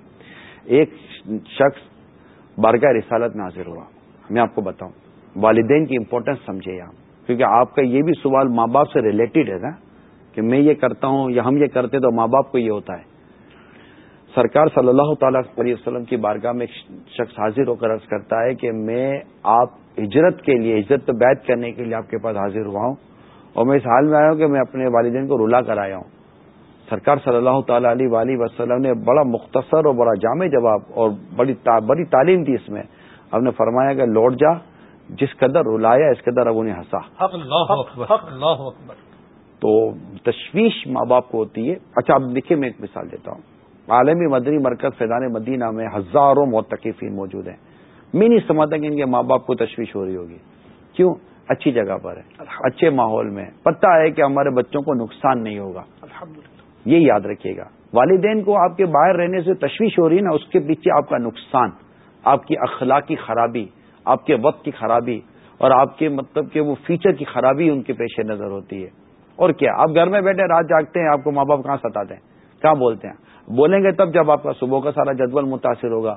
ایک شخص بارگاہ رسالت میں حاضر ہوا۔ میں آپ کو بتاؤں۔ والدین کی امپورٹینس سمجھے آپ۔ کیونکہ آپ کا یہ بھی سوال ماں باپ سے ریلیٹڈ ہے نا کہ میں یہ کرتا ہوں یا ہم یہ کرتے تو ماں باپ کو یہ ہوتا ہے۔ سرکار صلی اللہ تعالی علیہ وسلم کی بارگاہ میں ایک شخص حاضر ہو کر عرض کرتا ہے کہ میں آپ ہجرت کے لیے ہجرت بیت کرنے کے لیے آپ کے پاس حاضر ہوا ہوں اور میں اس حال میں آیا ہوں کہ میں اپنے والدین کو رلا کر آیا ہوں۔ سرکار صلی اللہ تعالی علیہ ولی وسلم نے بڑا مختصر اور بڑا جامع جواب اور بڑی تا بڑی تعلیم دی اس میں۔ اب نے فرمایا کہ لوٹ جا جس قدر رلایا اس قدر اب انہیں ہنسا۔ تو تشویش ماں باپ کو ہوتی ہے۔ اچھا اب دیکھیے میں ایک مثال دیتا ہوں۔ عالمی مدنی مرکز فیضان مدینہ میں ہزاروں موتقفین موجود ہیں۔ میں نہیں سمجھتا کہ ان کے ماں باپ کو تشویش ہو رہی ہوگی۔ کیوں؟ اچھی جگہ پر ہے اچھے ماحول میں پتہ ہے کہ ہمارے بچوں کو نقصان نہیں ہوگا۔ یہ یاد رکھیے گا۔ والدین کو آپ کے باہر رہنے سے تشویش ہو رہی ہے نا اس کے پیچھے آپ کا نقصان آپ کی اخلاقی خرابی آپ کے وقت کی خرابی اور آپ کے مطلب کہ وہ فیچر کی خرابی ان کے پیش نظر ہوتی ہے۔ اور کیا؟ آپ گھر میں بیٹھے رات جاگتے ہیں آپ کو ماں باپ کہاں ستاتے ہیں؟ کہاں بولتے ہیں؟ بولیں گے تب جب آپ کا صبح کا سارا جدول متاثر ہوگا۔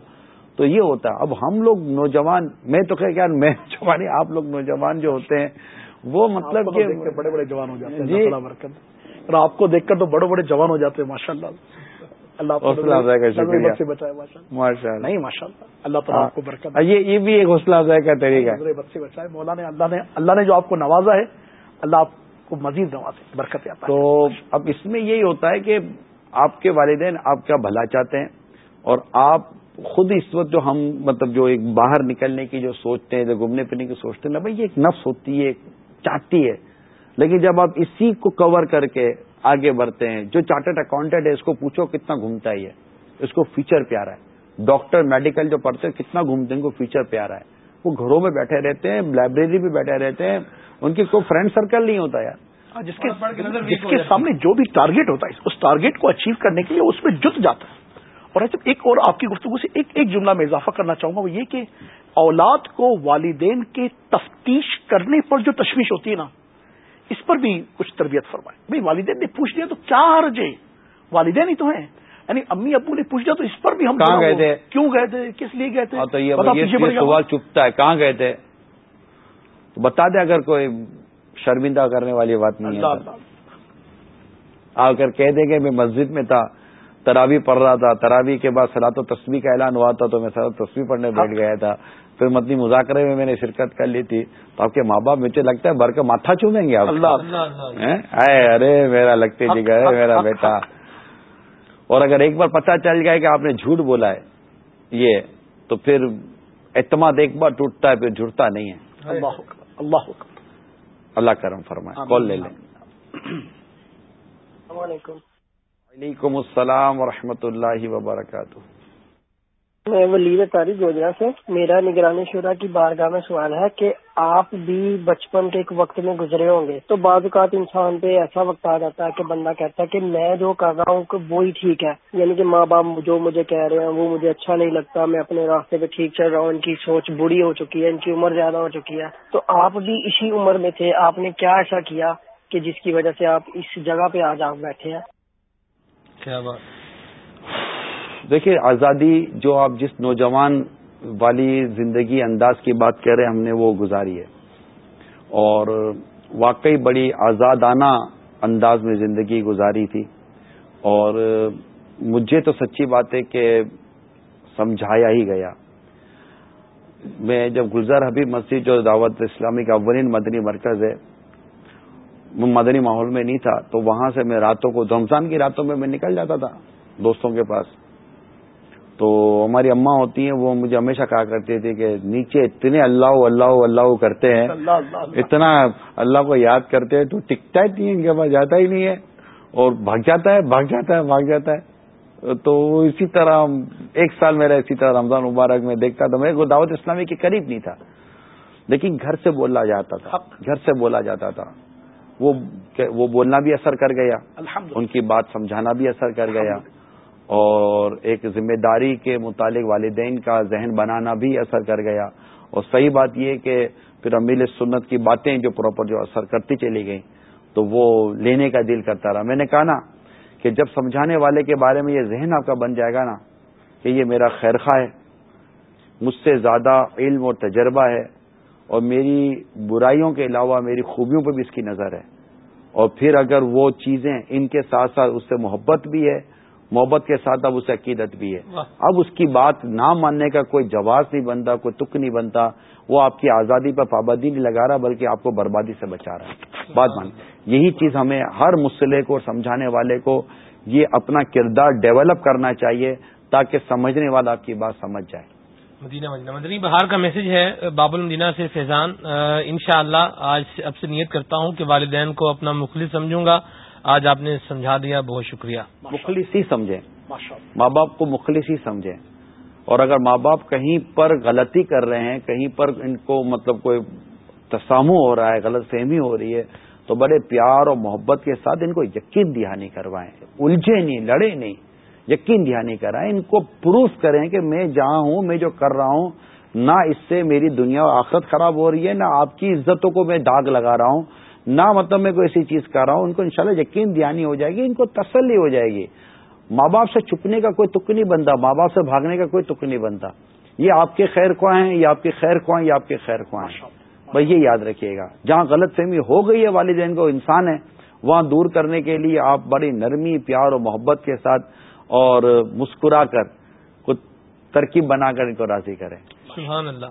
تو یہ ہوتا ہے۔ اب ہم لوگ نوجوان میں تو کہ میں نوجوان آپ لوگ نوجوان جو ہوتے ہیں وہ مطلب کہ بڑے بڑے جوان ہو جاتے ہیں جی۔ اور آپ کو دیکھ کر تو بڑے بڑے جوان ہو جاتے ہیں ماشاء اللہ۔ اللہ ماشاء نہیں ماشاء اللہ۔ اللہ تعالیٰ آپ کو برکت یہ بھی ایک حوصلہ افزائی کا طریقہ ہے۔ بچے بچائے۔ مولا نے اللہ نے اللہ نے جو آپ کو نوازا ہے اللہ آپ کو مزید نوازے برکت تو اب اس میں یہی ہوتا ہے کہ آپ کے والدین آپ کا بھلا چاہتے ہیں اور آپ خود اس وقت جو ہم مطلب جو ایک باہر نکلنے کی جو سوچتے ہیں، جو گھومنے پھرنے کی سوچتے ہیں، نا بھائی یہ ایک نفس ہوتی ہے چاہتی ہے۔ لیکن جب آپ اسی کو کور کر کے آگے بڑھتے ہیں، جو چارٹرڈ اکاؤنٹنٹ ہے، اس کو پوچھو کتنا گھومتا ہے اس کو فیچر پیارا ہے۔ ڈاکٹر میڈیکل جو پڑھتے ہیں، کتنا گھومتے ہیں، ان کو فیچر پیارا ہے۔ وہ گھروں میں بیٹھے رہتے ہیں لائبریری میں بیٹھے رہتے ہیں۔ ان کی کوئی فرینڈ سرکل نہیں ہوتا یار۔ جس کے جس کے سامنے جو بھی ٹارگیٹ ہوتا ہے اس ٹارگیٹ کو اچیو کرنے کے لیے اس میں جت جاتا ہے۔ اور ایسے ایک اور آپ کی گفتگو سے ایک ایک جملہ میں اضافہ کرنا چاہوں گا وہ یہ کہ اولاد کو والدین کے تفتیش کرنے پر جو تشویش ہوتی ہے نا اس پر بھی کچھ تربیت فرمائے۔ بھائی والدین نے پوچھ لیا تو کیا حرج ہے؟ والدین ہی تو ہیں۔ یعنی امی ابو نے پوچھ لیا تو اس پر بھی ہم کہاں گئے تھے؟ کیوں گئے تھے؟ کس لیے گئے تھے؟ سوال چپتا ہے کہاں گئے تھے؟ تو بتا دیں اگر کوئی شرمندہ کرنے والی بات نہیں ہے۔ آ کر کہہ دیں گے میں مسجد میں تھا تراوی پڑھ رہا تھا تراوی کے بعد سلاط و تصویر کا اعلان ہوا تھا تو میں سلاد تصویر پڑھنے بیٹھ گیا تھا۔ پھر مدنی مذاکرے میں میں نے شرکت کر لی تھی۔ تو آپ کے ماں باپ مجھے لگتا ہے بھر کا ماتھا چومیں گے آپ۔ ارے میرا لگتے جی گئے میرا بیٹا۔ اور اگر ایک بار پتہ چل جائے کہ آپ نے جھوٹ بولا ہے یہ تو پھر اعتماد ایک بار ٹوٹتا ہے پھر جڑتا نہیں ہے۔ اللہ اللہ کرم فرمائے کال لے لیں۔ السلام علیکم۔ وعلیکم السلام ورحمۃ اللہ وبرکاتہ۔ میں ولید تاریخ گوجرا سے۔ میرا نگرانی شورا کی بارگاہ میں سوال ہے کہ آپ بھی بچپن کے ایک وقت میں گزرے ہوں گے تو بعض اوقات انسان پہ ایسا وقت آ جاتا ہے کہ بندہ کہتا ہے کہ میں جو کر رہا ہوں وہی ٹھیک ہے۔ یعنی کہ ماں باپ جو مجھے کہہ رہے ہیں وہ مجھے اچھا نہیں لگتا، میں اپنے راستے پہ ٹھیک چل رہا ہوں، ان کی سوچ بری ہو چکی ہے، ان کی عمر زیادہ ہو چکی ہے۔ تو آپ بھی اسی عمر میں تھے، آپ نے کیا ایسا کیا کہ جس کی وجہ سے آپ اس جگہ پہ آج آپ بیٹھے ہیں؟ کیا بات؟ دیکھیے، آزادی جو آپ جس نوجوان والی زندگی انداز کی بات کہہ رہے ہیں، ہم نے وہ گزاری ہے۔ اور واقعی بڑی آزادانہ انداز میں زندگی گزاری تھی۔ اور مجھے تو سچی بات ہے کہ سمجھایا ہی گیا۔ میں جب گلزار حبیب مسجد جو دعوت اسلامی کا اولین مدنی مرکز ہے مدنی ماحول میں نہیں تھا، تو وہاں سے میں راتوں کو رمضان کی راتوں میں میں نکل جاتا تھا دوستوں کے پاس۔ تو ہماری اماں ہوتی ہیں وہ مجھے ہمیشہ کہا کرتی تھی کہ نیچے اتنے اللہ اللہ اللہ کرتے ہیں اتنا اللہ کو یاد کرتے ہیں تو ٹکتا ہی نہیں ان کے پاس جاتا ہی نہیں ہے۔ اور بھاگ جاتا ہے بھاگ جاتا ہے بھاگ جاتا ہے۔ تو اسی طرح ایک سال میرا اسی طرح رمضان مبارک میں دیکھتا تھا میں دعوت اسلامی کے قریب نہیں تھا۔ لیکن گھر سے بولا جاتا تھا گھر سے بولا جاتا تھا۔ وہ وہ بولنا بھی اثر کر گیا ان کی بات سمجھانا بھی اثر کر گیا۔ اور ایک ذمہ داری کے متعلق والدین کا ذہن بنانا بھی اثر کر گیا۔ اور صحیح بات یہ کہ پھر امیل سنت کی باتیں جو پراپر جو اثر کرتی چلی گئیں، تو وہ لینے کا دل کرتا رہا۔ میں نے کہا نا کہ جب سمجھانے والے کے بارے میں یہ ذہن آپ کا بن جائے گا نا کہ یہ میرا خیرخواہ ہے، مجھ سے زیادہ علم اور تجربہ ہے، اور میری برائیوں کے علاوہ میری خوبیوں پہ بھی اس کی نظر ہے۔ اور پھر اگر وہ چیزیں ان کے ساتھ ساتھ اس سے محبت بھی ہے محبت کے ساتھ اب اسے عقیدت بھی ہے۔ اب اس کی بات نہ ماننے کا کوئی جواز نہیں بنتا کوئی تک نہیں بنتا۔ وہ آپ کی آزادی پر پابندی نہیں لگا رہا بلکہ آپ کو بربادی سے بچا رہا ہے۔ بات مان۔ یہی چیز ہمیں ہر مسئلے کو سمجھانے والے کو یہ اپنا کردار ڈیولپ کرنا چاہیے تاکہ سمجھنے والا آپ کی بات سمجھ جائے۔ مدینہ مدینہ۔ مدنی بہار کا میسج ہے باب المدینہ سے فیضان۔ انشاءاللہ آج اب سے نیت کرتا ہوں کہ والدین کو اپنا مخلص سمجھوں گا۔ آج آپ نے سمجھا دیا بہت شکریہ۔ مخلص ہی سمجھیں ماں باپ کو مخلص ہی سمجھیں اور اگر ماں باپ کہیں پر غلطی کر رہے ہیں کہیں پر ان کو مطلب کوئی تسامو ہو رہا ہے غلط فہمی ہو رہی ہے تو بڑے پیار اور محبت کے ساتھ ان کو یقین دہانی کروائیں۔ الجھے نہیں لڑے نہیں یقین دہانی کرائیں۔ ان کو پروف کریں کہ میں جہاں ہوں میں جو کر رہا ہوں نہ اس سے میری دنیا آخرت خراب ہو رہی ہے نہ آپ کی عزتوں کو میں داغ لگا رہا ہوں۔ نہ مطلب میں کوئی ایسی چیز کر رہا ہوں ان کو انشاءاللہ یقین دہانی ہو جائے گی ان کو تسلی ہو جائے گی۔ ماں باپ سے چھپنے کا کوئی تک نہیں بنتا ماں باپ سے بھاگنے کا کوئی تک نہیں بنتا۔ یہ آپ کے خیر خواہ ہیں یہ آپ کے خیر خواہ یہ آپ کے خیر خواہ ہیں۔ بھائی یہ یاد رکھیے گا جہاں غلط فہمی ہو گئی ہے والدین کو انسان ہے وہاں دور کرنے کے لیے آپ بڑی نرمی پیار اور محبت کے ساتھ اور مسکرا کر کچھ ترکیب بنا کر ان کو راضی کریں۔ سبحان اللہ۔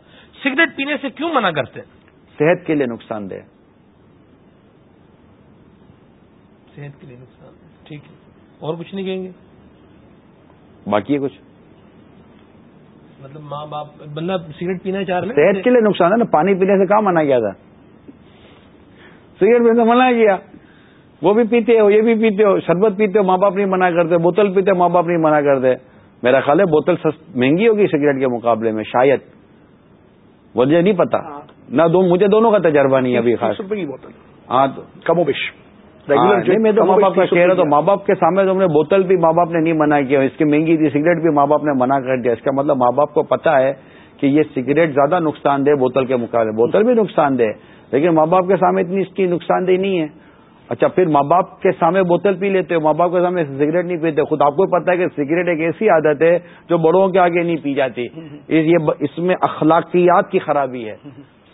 سگریٹ پینے سے کیوں منع کرتے صحت کے لیے نقصان دہ۔ صحت کے لیے نقصان ٹھیک ہے۔ اور کچھ نہیں کہیں گے؟ باقی ہے کچھ؟ مطلب ماں باپ بندہ سگریٹ پینا چاہ رہے صحت کے لیے نقصان ہے نا پانی پینے سے کہاں منع کیا تھا سگریٹ پینے سے منع کیا؟ وہ بھی پیتے ہو یہ بھی پیتے ہو شربت پیتے ہو ماں باپ نہیں منع کرتے بوتل پیتے ماں باپ نہیں منع کرتے۔ میرا خیال ہے بوتل مہنگی ہوگی سگریٹ کے مقابلے میں شاید۔ مجھے نہیں پتا۔ ہاں۔ نہ مجھے دونوں کا تجربہ نہیں ابھی خاص۔ ہاں کم و بیش میں تو ماں باپ کا تو ماں باپ کے سامنے تو ہم نے بوتل بھی ماں باپ نے نہیں منع کیا اس کی مہنگی تھی سگریٹ بھی ماں باپ نے منع کر دیا۔ اس کا مطلب ماں باپ کو پتا ہے کہ یہ سگریٹ زیادہ نقصان دہ بوتل کے مقابلے۔ بوتل بھی نقصان دہ لیکن ماں باپ کے سامنے اتنی اس کی نقصان دہ نہیں ہے۔ اچھا پھر ماں باپ کے سامنے بوتل پی لیتے ہو ماں باپ کے سامنے سگریٹ نہیں پیتے خود آپ کو پتا ہے کہ سگریٹ ایک ایسی عادت ہے جو بڑوں کے آگے نہیں پی جاتی۔ اس میں اخلاقیات کی خرابی ہے۔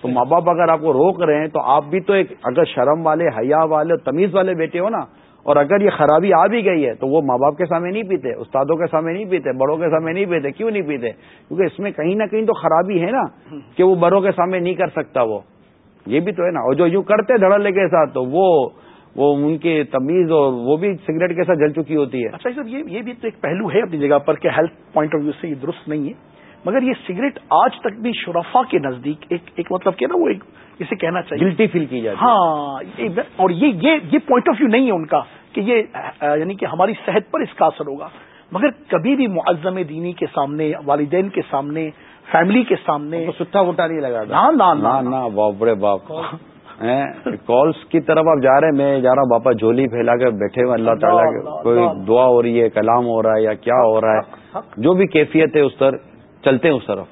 تو ماں باپ اگر آپ کو روک رہے ہیں تو آپ بھی تو ایک اگر شرم والے، حیا والے، تمیز والے بیٹے ہو نا، اور اگر یہ خرابی آ بھی گئی ہے تو وہ ماں باپ کے سامنے نہیں پیتے، استادوں کے سامنے نہیں پیتے، بڑوں کے سامنے نہیں پیتے، کیوں نہیں پیتے؟ کیونکہ اس میں کہیں نہ کہیں تو خرابی ہے نا، کہ وہ بڑوں کے سامنے نہیں کر سکتا وہ۔ یہ بھی تو ہے نا، اور جو یوں کرتے دھڑلے کے ساتھ تو وہ وہ ان کے تمیز اور وہ بھی سگریٹ کے ساتھ جل چکی ہوتی ہے۔ اچھا جی سر یہ بھی تو ایک پہلو ہے اپنی جگہ پر کہ ہیلتھ پوائنٹ آف ویو سے یہ درست نہیں ہے۔ مگر یہ سگریٹ آج تک بھی شرفا کے نزدیک ایک ایک مطلب کیا نا وہ ایک اسے کہنا چاہیے۔ گلٹی فیل کی جائے ہاں اور یہ یہ یہ پوائنٹ آف ویو نہیں ہے ان کا کہ یہ یعنی کہ ہماری صحت پر اس کا اثر ہوگا۔ مگر کبھی بھی معظم دینی کے سامنے والدین کے سامنے فیملی کے سامنے ستا وٹا نہیں لگا بڑے باپ کالس کی طرف آپ جا رہے ہیں میں جا رہا ہوں باپا جھولی پھیلا کر بیٹھے ہوئے اللہ تعالیٰ کوئی دعا ہو رہی ہے کلام ہو رہا ہے یا کیا ہو رہا ہے جو بھی کیفیت ہے اس طرح چلتے ہیں اس طرف۔